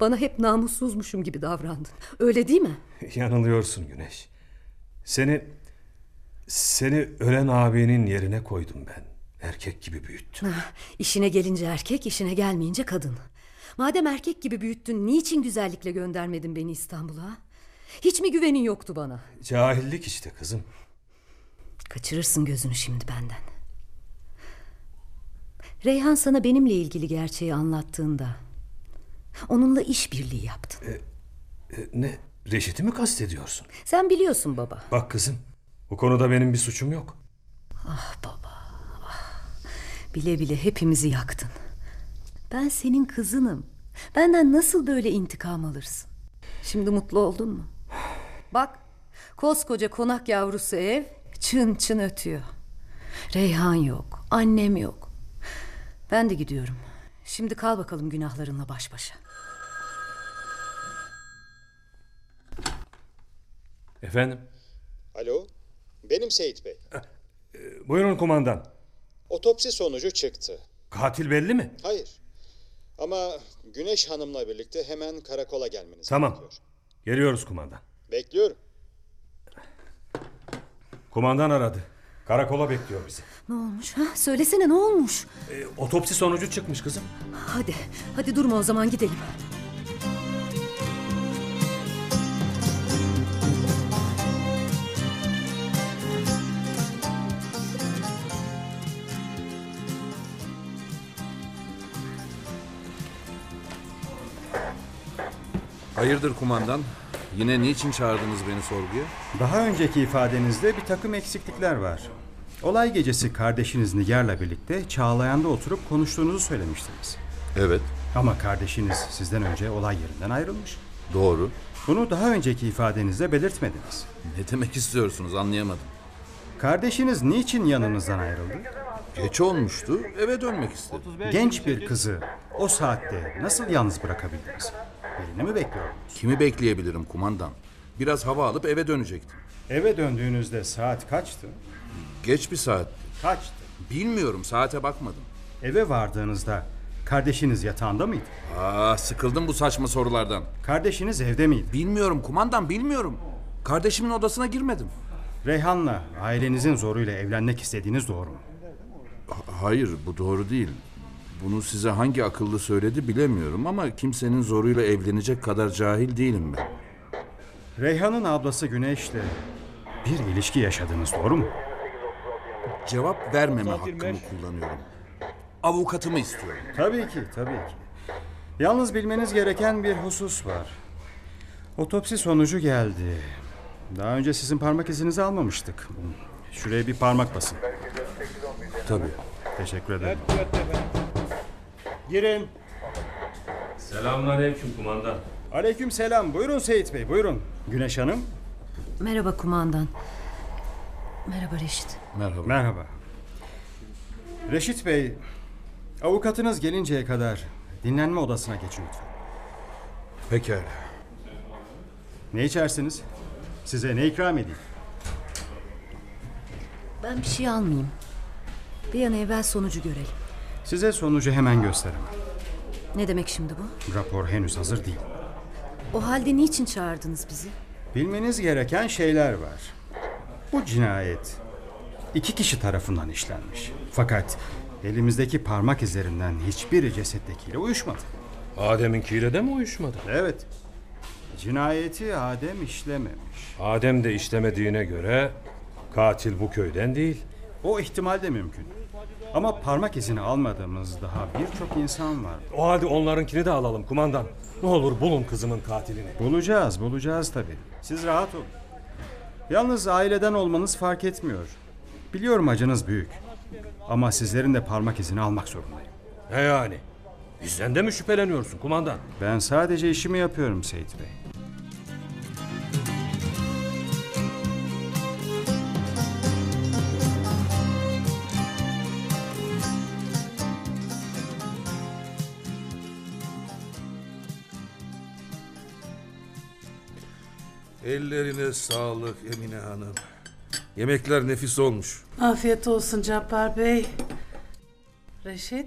Bana hep namussuzmuşum gibi davrandın. Öyle değil mi? Yanılıyorsun Güneş. Seni seni ölen abinin yerine koydum ben. Erkek gibi büyüttüm. Ha, işine gelince erkek, işine gelmeyince kadın. Madem erkek gibi büyüttün, niçin güzellikle göndermedin beni İstanbul'a? Hiç mi güvenin yoktu bana? Cahillik işte kızım. Kaçırırsın gözünü şimdi benden. Reyhan sana benimle ilgili gerçeği anlattığında onunla işbirliği yaptın. E, e, ne? Reşit'i mi kastediyorsun? Sen biliyorsun baba. Bak kızım, bu konuda benim bir suçum yok. Ah baba. Ah. Bile bile hepimizi yaktın. Ben senin kızınım. Benden nasıl böyle intikam alırsın? Şimdi mutlu oldun mu? Bak, koskoca konak yavrusu ev çın çın ötüyor. Reyhan yok, annem yok. Ben de gidiyorum. Şimdi kal bakalım günahlarınla baş başa. Efendim? Alo, benim Seyit Bey. E, buyurun kumandan. Otopsi sonucu çıktı. Katil belli mi? Hayır. Ama Güneş Hanım'la birlikte hemen karakola gelmeniz Tamam. gerekiyor. Geliyoruz kumandan. Bekliyorum. Kumandan aradı. Karakola bekliyor bizi. Ne olmuş? Ha? Söylesene ne olmuş? E, otopsi sonucu çıkmış kızım. Hadi, hadi durma o zaman gidelim. Hayırdır kumandan? Yine niçin çağırdınız beni sorguya? Daha önceki ifadenizde bir takım eksiklikler var. Olay gecesi kardeşiniz Nigar'la birlikte Çağlayan'da oturup konuştuğunuzu söylemiştiniz. Evet. Ama kardeşiniz sizden önce olay yerinden ayrılmış. Doğru. Bunu daha önceki ifadenizde belirtmediniz. Ne demek istiyorsunuz anlayamadım. Kardeşiniz niçin yanınızdan ayrıldı? Geç olmuştu eve dönmek istedi. Genç bir kızı o saatte nasıl yalnız bırakabildiniz? Birini mi bekliyordunuz? Kimi bekleyebilirim kumandan? Biraz hava alıp eve dönecektim. Eve döndüğünüzde saat kaçtı? Geç bir saat. Kaçtı? Bilmiyorum saate bakmadım. Eve vardığınızda kardeşiniz yatağında mıydı? Aa sıkıldım bu saçma sorulardan. Kardeşiniz evde miydi? Bilmiyorum kumandan bilmiyorum. Kardeşimin odasına girmedim. Reyhan'la ailenizin zoruyla evlenmek istediğiniz doğru mu? Ha- Hayır bu doğru değil. Bunu size hangi akıllı söyledi bilemiyorum ama kimsenin zoruyla evlenecek kadar cahil değilim ben. Reyhan'ın ablası Güneş'le bir ilişki yaşadınız doğru mu? Cevap vermeme hakkımı kullanıyorum. Avukatımı istiyorum. Tabii ki, tabii ki. Yalnız bilmeniz gereken bir husus var. Otopsi sonucu geldi. Daha önce sizin parmak izinizi almamıştık. Şuraya bir parmak basın. Tabii. Teşekkür ederim. Girin. Selamünaleyküm kumandan. Aleyküm selam. Buyurun Seyit Bey, buyurun. Güneş Hanım. Merhaba kumandan. Merhaba Reşit. Merhaba. Merhaba. Reşit Bey, avukatınız gelinceye kadar dinlenme odasına geçin lütfen. Pekala. Ne içersiniz? Size ne ikram edeyim? Ben bir şey almayayım. Bir an evvel sonucu görelim. Size sonucu hemen gösteremem. Ne demek şimdi bu? Rapor henüz hazır değil. O halde niçin çağırdınız bizi? Bilmeniz gereken şeyler var. Bu cinayet iki kişi tarafından işlenmiş. Fakat elimizdeki parmak izlerinden hiçbiri cesettekiyle uyuşmadı. Adem'inkiyle de mi uyuşmadı? Evet. Cinayeti Adem işlememiş. Adem de işlemediğine göre katil bu köyden değil. O ihtimal de mümkün. Ama parmak izini almadığımız daha birçok insan var. O halde onlarınkini de alalım kumandan. Ne olur bulun kızımın katilini. Bulacağız, bulacağız tabii. Siz rahat olun. Yalnız aileden olmanız fark etmiyor. Biliyorum acınız büyük. Ama sizlerin de parmak izini almak zorundayım. Ne yani? Bizden de mi şüpheleniyorsun kumandan? Ben sadece işimi yapıyorum Seyit Bey. Ellerine sağlık Emine Hanım. Yemekler nefis olmuş. Afiyet olsun Cabbar Bey. Reşit,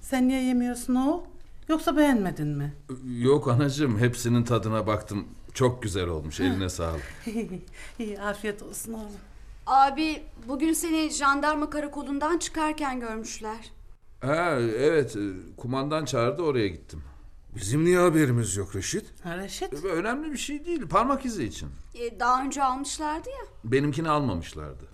sen niye yemiyorsun o? Yoksa beğenmedin mi? Yok anacığım hepsinin tadına baktım. Çok güzel olmuş eline sağlık. [laughs] İyi, afiyet olsun oğlum. Abi bugün seni jandarma karakolundan çıkarken görmüşler. Ha evet e, kumandan çağırdı oraya gittim. Bizim niye haberimiz yok Reşit? Ha Reşit? Önemli bir şey değil parmak izi için. E, daha önce almışlardı ya. Benimkini almamışlardı.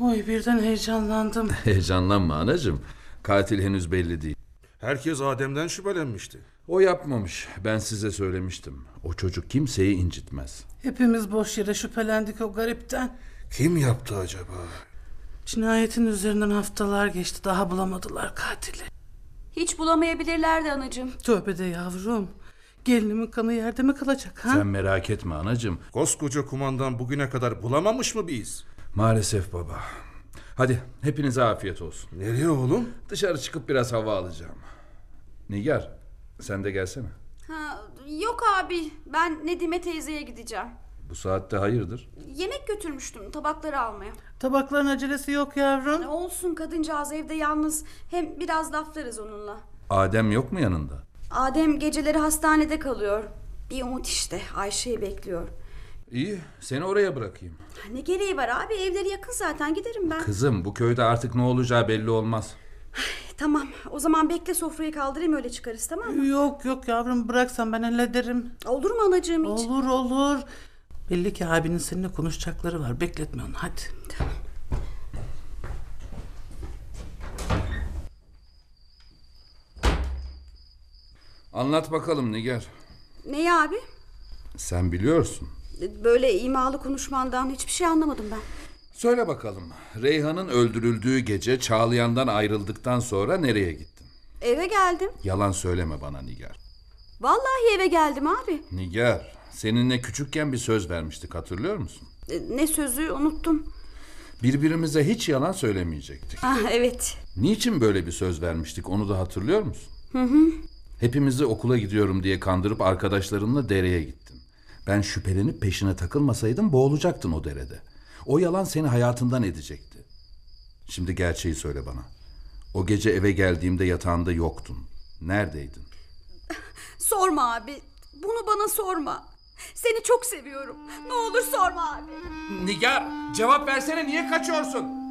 Oy birden heyecanlandım. [laughs] Heyecanlanma anacığım. Katil henüz belli değil. Herkes Adem'den şüphelenmişti. O yapmamış. Ben size söylemiştim. O çocuk kimseyi incitmez. Hepimiz boş yere şüphelendik o garipten. Kim yaptı acaba? Cinayetin üzerinden haftalar geçti. Daha bulamadılar katili. Hiç bulamayabilirlerdi anacığım. Tövbe de yavrum. Gelinimin kanı yerde mi kalacak ha? Sen merak etme anacığım. Koskoca kumandan bugüne kadar bulamamış mı biz? Maalesef baba. Hadi hepinize afiyet olsun. Nereye oğlum? Dışarı çıkıp biraz hava alacağım. Nigar sen de gelsene. Ha, yok abi ben Nedime teyzeye gideceğim. Bu saatte hayırdır? Yemek götürmüştüm tabakları almaya. Tabakların acelesi yok yavrum. Olsun kadıncağız evde yalnız. Hem biraz laflarız onunla. Adem yok mu yanında? Adem geceleri hastanede kalıyor. Bir umut işte Ayşe'yi bekliyor. İyi seni oraya bırakayım. Ne gereği var abi evleri yakın zaten giderim ben. Kızım bu köyde artık ne olacağı belli olmaz. Tamam o zaman bekle sofrayı kaldırayım öyle çıkarız tamam mı? Yok yok yavrum bıraksan ben hallederim. Olur mu anacığım hiç? Olur olur. Belli ki abinin seninle konuşacakları var. Bekletme onu hadi. Anlat bakalım Nigar. Neyi abi? Sen biliyorsun. Böyle imalı konuşmandan hiçbir şey anlamadım ben. Söyle bakalım. Reyhan'ın öldürüldüğü gece Çağlayan'dan ayrıldıktan sonra nereye gittin? Eve geldim. Yalan söyleme bana Nigar. Vallahi eve geldim abi. Nigar, seninle küçükken bir söz vermiştik hatırlıyor musun? E, Ne sözü unuttum. Birbirimize hiç yalan söylemeyecektik. Ah evet. Niçin böyle bir söz vermiştik onu da hatırlıyor musun? Hı hı. Hepimizi okula gidiyorum diye kandırıp arkadaşlarımla dereye gittin. Ben şüphelenip peşine takılmasaydım boğulacaktın o derede. O yalan seni hayatından edecekti. Şimdi gerçeği söyle bana. O gece eve geldiğimde yatağında yoktun. Neredeydin? Sorma abi. Bunu bana sorma. Seni çok seviyorum. Ne olur sorma abi. Nigar cevap versene niye kaçıyorsun?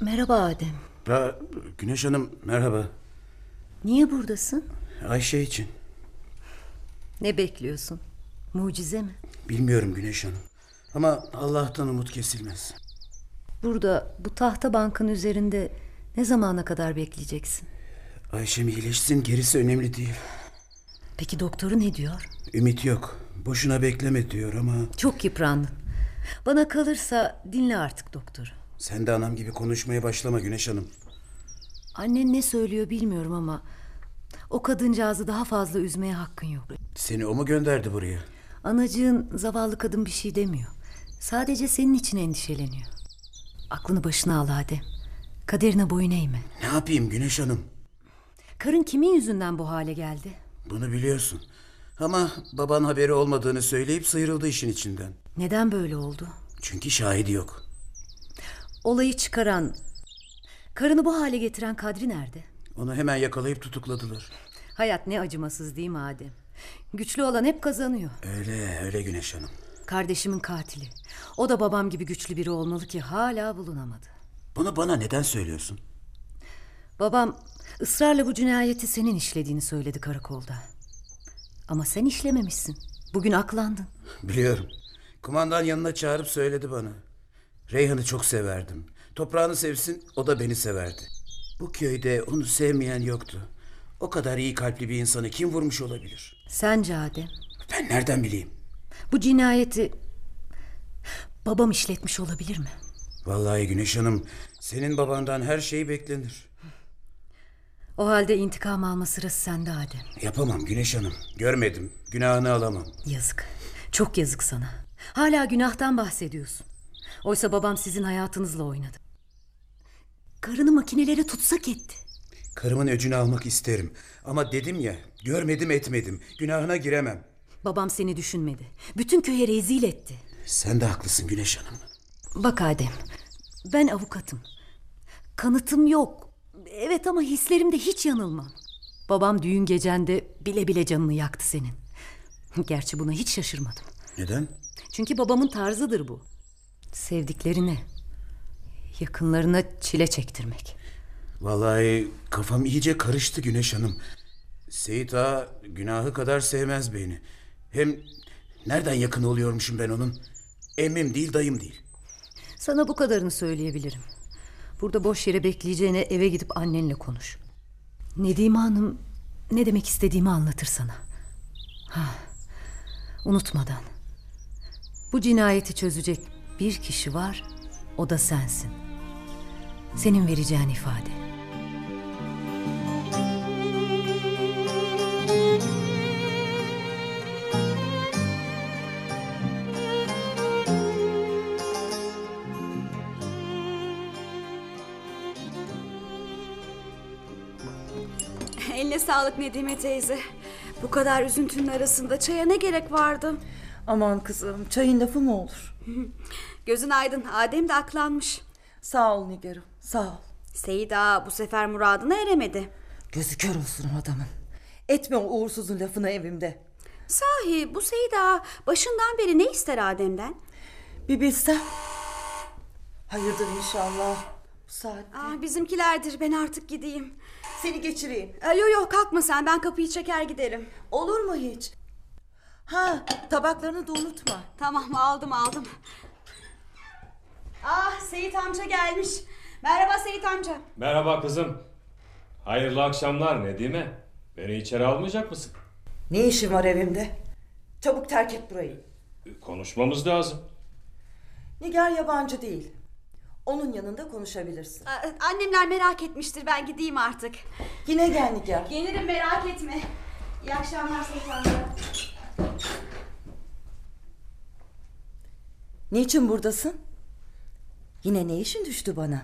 Merhaba Adem. Ha, Güneş Hanım merhaba. Niye buradasın? Ayşe için. Ne bekliyorsun? Mucize mi? Bilmiyorum Güneş Hanım. Ama Allah'tan umut kesilmez. Burada bu tahta bankın üzerinde ne zamana kadar bekleyeceksin? Ayşem iyileşsin gerisi önemli değil. Peki doktoru ne diyor? Ümit yok. Boşuna bekleme diyor ama... Çok yıprandın. Bana kalırsa dinle artık doktoru. Sen de anam gibi konuşmaya başlama Güneş Hanım. Annen ne söylüyor bilmiyorum ama... ...o kadıncağızı daha fazla üzmeye hakkın yok. Seni o mu gönderdi buraya? Anacığın zavallı kadın bir şey demiyor. Sadece senin için endişeleniyor. Aklını başına al Adem. Kaderine boyun eğme. Ne yapayım Güneş Hanım? Karın kimin yüzünden bu hale geldi? Bunu biliyorsun. Ama baban haberi olmadığını söyleyip sıyrıldı işin içinden. Neden böyle oldu? Çünkü şahidi yok. Olayı çıkaran, karını bu hale getiren Kadri nerede? Onu hemen yakalayıp tutukladılar. Hayat ne acımasız değil mi Adem? Güçlü olan hep kazanıyor. Öyle öyle Güneş Hanım. Kardeşimin katili. O da babam gibi güçlü biri olmalı ki hala bulunamadı. Bunu bana neden söylüyorsun? Babam ısrarla bu cinayeti senin işlediğini söyledi karakolda. Ama sen işlememişsin. Bugün aklandın. Biliyorum. Kumandan yanına çağırıp söyledi bana. Reyhan'ı çok severdim. Toprağını sevsin o da beni severdi. Bu köyde onu sevmeyen yoktu. O kadar iyi kalpli bir insanı kim vurmuş olabilir? Sence Adem? Ben nereden bileyim? Bu cinayeti babam işletmiş olabilir mi? Vallahi Güneş Hanım senin babandan her şey beklenir. O halde intikam alma sırası sende Adem. Yapamam Güneş Hanım. Görmedim. Günahını alamam. Yazık. Çok yazık sana. Hala günahtan bahsediyorsun. Oysa babam sizin hayatınızla oynadı. Karını makinelere tutsak etti. Karımın öcünü almak isterim. Ama dedim ya görmedim etmedim. Günahına giremem. Babam seni düşünmedi. Bütün köye rezil etti. Sen de haklısın Güneş Hanım. Bak Adem. Ben avukatım. Kanıtım yok. Evet ama hislerimde hiç yanılmam. Babam düğün gecende bile bile canını yaktı senin. Gerçi buna hiç şaşırmadım. Neden? Çünkü babamın tarzıdır bu. Sevdiklerine, yakınlarına çile çektirmek. Vallahi kafam iyice karıştı Güneş Hanım. Seyit Ağa günahı kadar sevmez beni. Hem nereden yakın oluyormuşum ben onun? Emmim değil dayım değil. Sana bu kadarını söyleyebilirim. Burada boş yere bekleyeceğine eve gidip annenle konuş. Nedime Hanım ne demek istediğimi anlatır sana. Ha, unutmadan. Bu cinayeti çözecek bir kişi var, o da sensin. Senin vereceğin ifade. Eline sağlık Nedime teyze. Bu kadar üzüntünün arasında çaya ne gerek vardı? Aman kızım çayın lafı mı olur? [laughs] Gözün aydın. Adem de aklanmış. Sağ ol Nigar'ım sağ ol. Seyit ağa bu sefer muradına eremedi. Gözü kör olsun o adamın. Etme o uğursuzun lafını evimde. Sahi bu Seyit ağa başından beri ne ister Adem'den? Bir bilsem. Hayırdır inşallah. Bu saatte. Aa, bizimkilerdir ben artık gideyim. Seni geçireyim. Yok yok kalkma sen ben kapıyı çeker giderim. Olur mu hiç? Ha tabaklarını da unutma. Tamam aldım aldım. Ah Seyit amca gelmiş. Merhaba Seyit amca. Merhaba kızım. Hayırlı akşamlar Nedime. Beni içeri almayacak mısın? Ne işin var evimde? Çabuk terk et burayı. Konuşmamız lazım. Nigar yabancı değil. Onun yanında konuşabilirsin. Aa, Annemler merak etmiştir ben gideyim artık. Yine gel Nigar. Gelirim merak etme. İyi akşamlar Seyit amca. Niçin buradasın? Yine ne işin düştü bana?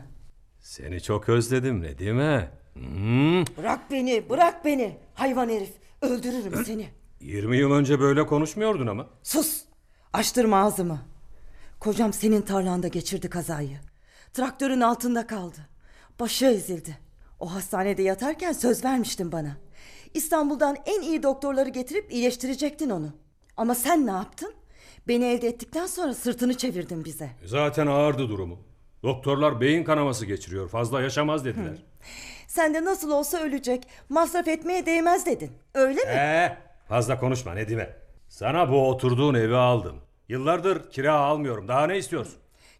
Seni çok özledim Nedime. Hmm. Bırak beni, bırak beni. Hayvan herif. Öldürürüm seni. 20 yıl önce böyle konuşmuyordun ama. Sus. Açtırma ağzımı. Kocam senin tarlanda geçirdi kazayı. Traktörün altında kaldı. Başı ezildi. O hastanede yatarken söz vermiştin bana. İstanbul'dan en iyi doktorları getirip iyileştirecektin onu. Ama sen ne yaptın? Beni elde ettikten sonra sırtını çevirdin bize. Zaten ağırdı durumu. Doktorlar beyin kanaması geçiriyor. Fazla yaşamaz dediler. Sen de nasıl olsa ölecek. Masraf etmeye değmez dedin. Öyle mi? Ee, fazla konuşma Nedime. Sana bu oturduğun evi aldım. Yıllardır kira almıyorum. Daha ne istiyorsun?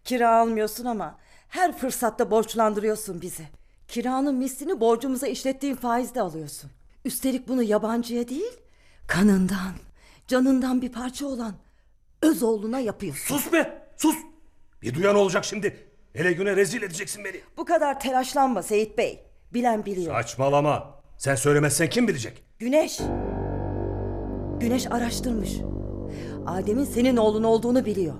Kira almıyorsun ama her fırsatta borçlandırıyorsun bizi. Kiranın mislini borcumuza işlettiğin faizle alıyorsun. Üstelik bunu yabancıya değil, kanından, canından bir parça olan öz oğluna yapıyorsun. Sus be! Sus! Bir duyan olacak şimdi. Hele güne rezil edeceksin beni. Bu kadar telaşlanma Seyit Bey. Bilen biliyor. Saçmalama. Sen söylemezsen kim bilecek? Güneş. Güneş araştırmış. Adem'in senin oğlun olduğunu biliyor.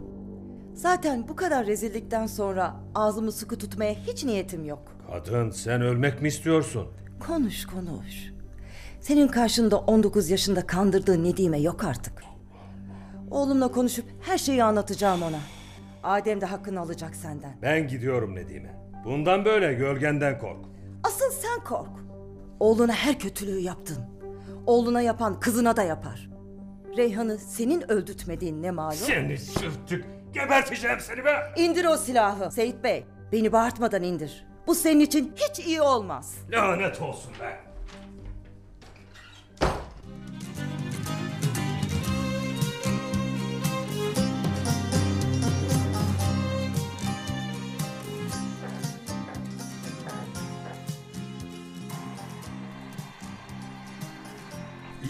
Zaten bu kadar rezillikten sonra ağzımı sıkı tutmaya hiç niyetim yok. Kadın sen ölmek mi istiyorsun? Konuş konuş. Senin karşında 19 yaşında kandırdığın Nedime yok artık. Oğlumla konuşup her şeyi anlatacağım ona. Adem de hakkını alacak senden. Ben gidiyorum Nedime. Bundan böyle gölgenden kork. Asıl sen kork. Oğluna her kötülüğü yaptın. Oğluna yapan kızına da yapar. Reyhan'ı senin öldürtmediğin ne malum? Seni sürtük. Geberteceğim seni be. İndir o silahı Seyit Bey. Beni bağırtmadan indir. Bu senin için hiç iyi olmaz. Lanet olsun be.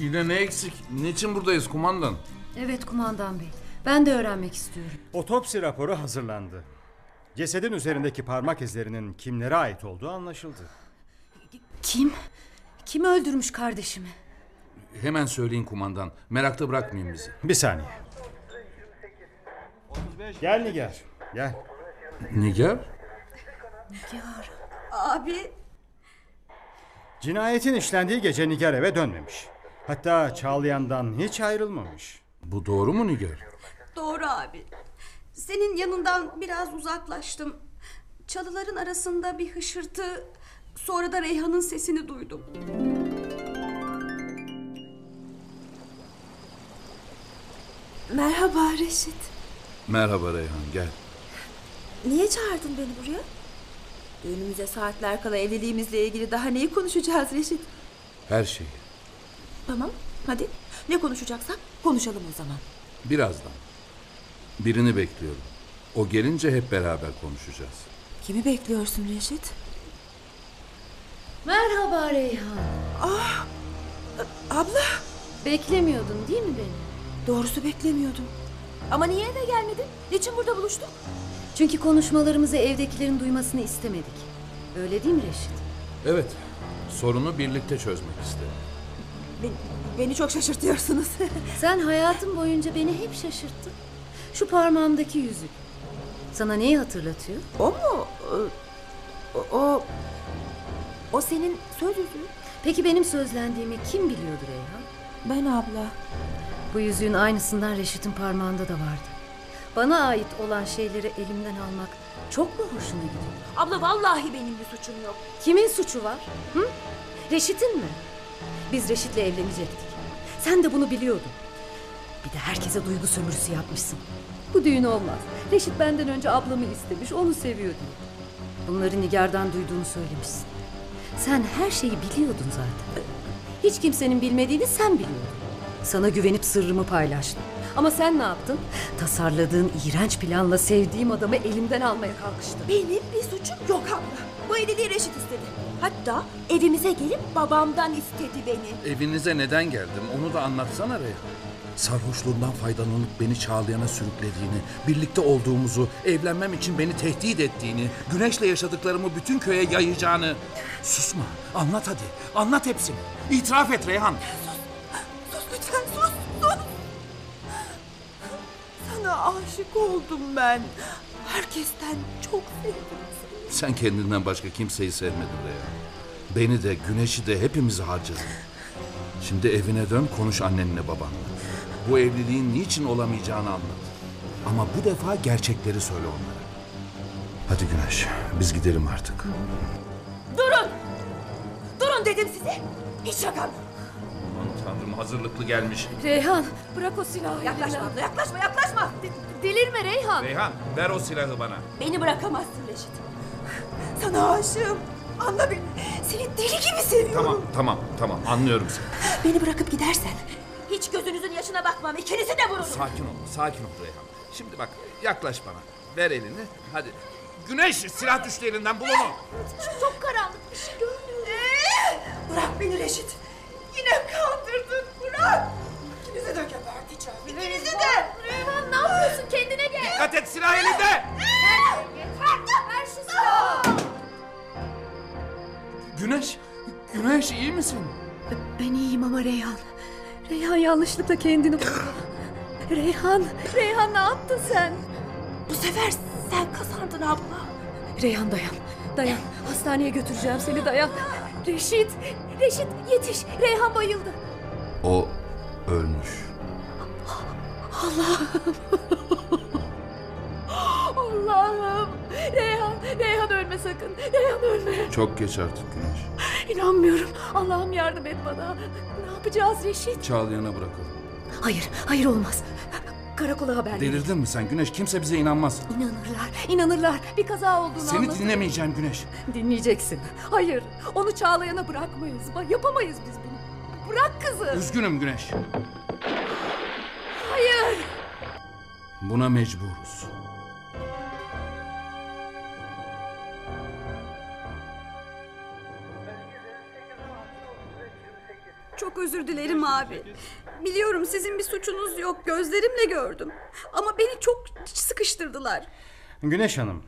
Yine ne eksik? Niçin buradayız kumandan? Evet kumandan bey. Ben de öğrenmek istiyorum. Otopsi raporu hazırlandı. Cesedin üzerindeki parmak izlerinin kimlere ait olduğu anlaşıldı. Kim? Kim öldürmüş kardeşimi? Hemen söyleyin kumandan. Merakta bırakmayın bizi. Bir saniye. Gel Nigar. Gel. Nigar? Nigar. Abi Cinayetin işlendiği gece Nigar eve dönmemiş. Hatta Çağlayan'dan hiç ayrılmamış. Bu doğru mu Nigar? doğru abi. Senin yanından biraz uzaklaştım. Çalıların arasında bir hışırtı, sonra da Reyhan'ın sesini duydum. Merhaba Reşit. Merhaba Reyhan gel. Niye çağırdın beni buraya? Düğünümüze saatler kala evliliğimizle ilgili daha neyi konuşacağız Reşit? Her şeyi. Tamam hadi ne konuşacaksak konuşalım o zaman. Birazdan. Birini bekliyorum. O gelince hep beraber konuşacağız. Kimi bekliyorsun Reşit? Merhaba Reyhan. Ah abla. Beklemiyordun değil mi beni? Doğrusu beklemiyordum. Ama niye eve gelmedin? Niçin burada buluştuk? Çünkü konuşmalarımızı evdekilerin duymasını istemedik. Öyle değil mi Reşit? Evet. Sorunu birlikte çözmek istedim. Beni, beni çok şaşırtıyorsunuz. [laughs] Sen hayatın boyunca beni hep şaşırttın. Şu parmağımdaki yüzük. Sana neyi hatırlatıyor? O mu? O, o, o senin söz yüzüğün. Peki benim sözlendiğimi kim biliyordu Reyhan? Ben abla. Bu yüzüğün aynısından Reşit'in parmağında da vardı. Bana ait olan şeyleri elimden almak çok mu hoşuna gidiyor? Abla vallahi benim bir suçum yok. Kimin suçu var? Hı? Reşit'in mi? Biz Reşit'le evlenecektik. Sen de bunu biliyordun. Bir de herkese duygu sömürüsü yapmışsın. Bu düğün olmaz. Reşit benden önce ablamı istemiş, onu seviyordum. Bunları Nigar'dan duyduğunu söylemişsin. Sen her şeyi biliyordun zaten. Hiç kimsenin bilmediğini sen biliyordun. Sana güvenip sırrımı paylaştım. Ama sen ne yaptın? Tasarladığın iğrenç planla sevdiğim adamı elimden almaya kalkıştın. Benim bir suçum yok abla. Bu evliliği Reşit istedi. Hatta evimize gelip babamdan istedi beni. Evinize neden geldim onu da anlatsana Reyhan. Sarhoşluğundan faydalanıp beni Çağlayan'a sürüklediğini, birlikte olduğumuzu, evlenmem için beni tehdit ettiğini, güneşle yaşadıklarımı bütün köye yayacağını... Susma, anlat hadi, anlat hepsini. İtiraf et Reyhan. Sus lütfen sus sus. Sana aşık oldum ben. Herkesten çok sevdim. Sen kendinden başka kimseyi sevmedin Reyhan. Beni de, güneşi de hepimizi harcadın. Şimdi evine dön, konuş annenle babanla. Bu evliliğin niçin olamayacağını anlat. Ama bu defa gerçekleri söyle onlara. Hadi Güneş, biz gidelim artık. Durun. Durun dedim size. Hiç şakam. Aman tanrım hazırlıklı gelmiş. Reyhan bırak o silahı. Yaklaşma abla yaklaşma yaklaşma. Delirme Reyhan. Reyhan ver o silahı bana. Beni bırakamazsın Reşit. Sana aşığım. Anla beni. Seni deli gibi seviyorum. Tamam tamam tamam anlıyorum seni. Beni bırakıp gidersen hiç gözünüzün yaşına bakmam. İkinizi de vururum. Sakin ol sakin ol Reyhan. Şimdi bak yaklaş bana. Ver elini hadi. Güneş silah düştü elinden bul onu. Çok karanlık bir şey görmüyorum. bırak beni Reşit. Yine kandırdın. Bırak. İkinizi de geberteceğim. İkinizi de. Reyhan ne yapıyorsun? Kendine gel. Dikkat et silah elinde. Yeter. Ver şu silahı. Güneş, Güneş iyi misin? Ben iyiyim ama Reyhan. Reyhan yanlışlıkla kendini vurdu. Reyhan, Reyhan ne yaptın sen? Bu sefer sen kazandın abla. Reyhan dayan, dayan. Hastaneye götüreceğim seni dayan. Reşit, Reşit yetiş. Reyhan bayıldı. O ölmüş. Allah'ım. Allah'ım. [laughs] Reyhan, Reyhan ölme sakın. Reyhan ölme. Çok geç artık Güneş. İnanmıyorum. Allah'ım yardım et bana. Ne yapacağız Reşit? Çağlayan'a bırakalım. Hayır, hayır olmaz. Karakola haber verin. Delirdin mi sen Güneş? Kimse bize inanmaz. İnanırlar, inanırlar. Bir kaza olduğunu Seni anlasın. dinlemeyeceğim Güneş. Dinleyeceksin. Hayır, onu Çağlayan'a bırakmayız. Yapamayız biz bunu. Bırak kızı. Üzgünüm Güneş. Buna mecburuz. Çok özür dilerim abi. Biliyorum sizin bir suçunuz yok. Gözlerimle gördüm. Ama beni çok sıkıştırdılar. Güneş Hanım,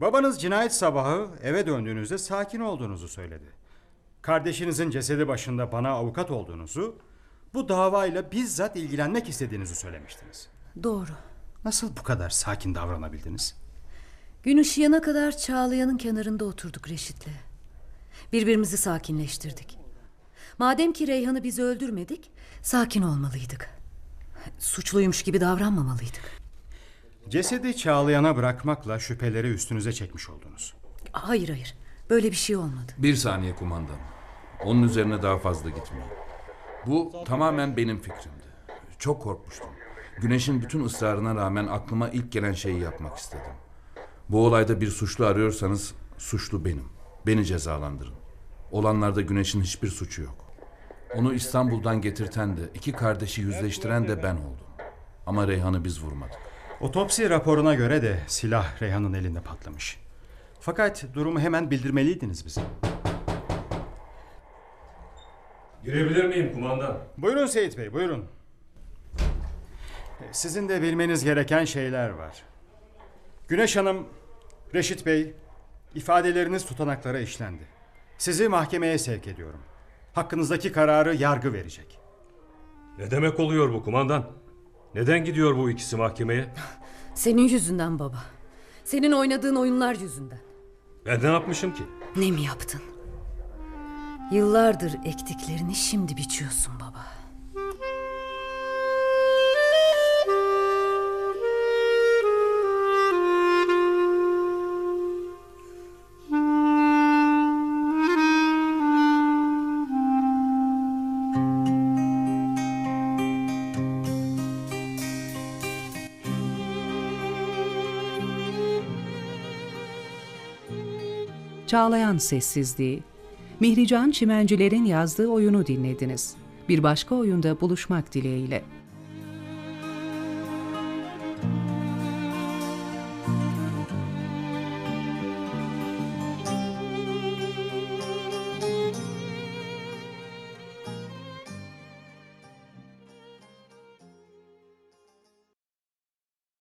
babanız cinayet sabahı eve döndüğünüzde sakin olduğunuzu söyledi. Kardeşinizin cesedi başında bana avukat olduğunuzu, bu davayla bizzat ilgilenmek istediğinizi söylemiştiniz. Doğru. Nasıl bu kadar sakin davranabildiniz? Gün ışıyana kadar Çağlayan'ın kenarında oturduk Reşit'le. Birbirimizi sakinleştirdik. Madem ki Reyhan'ı biz öldürmedik, sakin olmalıydık. Suçluymuş gibi davranmamalıydık. Cesedi Çağlayan'a bırakmakla şüpheleri üstünüze çekmiş oldunuz. Hayır hayır, böyle bir şey olmadı. Bir saniye kumandan. Onun üzerine daha fazla gitmeyin. Bu tamamen benim fikrimdi. Çok korkmuştum. Güneş'in bütün ısrarına rağmen aklıma ilk gelen şeyi yapmak istedim. Bu olayda bir suçlu arıyorsanız suçlu benim. Beni cezalandırın. Olanlarda Güneş'in hiçbir suçu yok. Onu İstanbul'dan getirten de iki kardeşi yüzleştiren de ben oldum. Ama Reyhan'ı biz vurmadık. Otopsi raporuna göre de silah Reyhan'ın elinde patlamış. Fakat durumu hemen bildirmeliydiniz bize. Girebilir miyim kumandan? Buyurun Seyit Bey, buyurun. Sizin de bilmeniz gereken şeyler var. Güneş Hanım, Reşit Bey, ifadeleriniz tutanaklara işlendi. Sizi mahkemeye sevk ediyorum. Hakkınızdaki kararı yargı verecek. Ne demek oluyor bu kumandan? Neden gidiyor bu ikisi mahkemeye? [laughs] Senin yüzünden baba. Senin oynadığın oyunlar yüzünden. Ben ne yapmışım ki? Ne mi yaptın? Yıllardır ektiklerini şimdi biçiyorsun baba. Çağlayan Sessizliği Mihrican Çimenciler'in yazdığı oyunu dinlediniz. Bir başka oyunda buluşmak dileğiyle.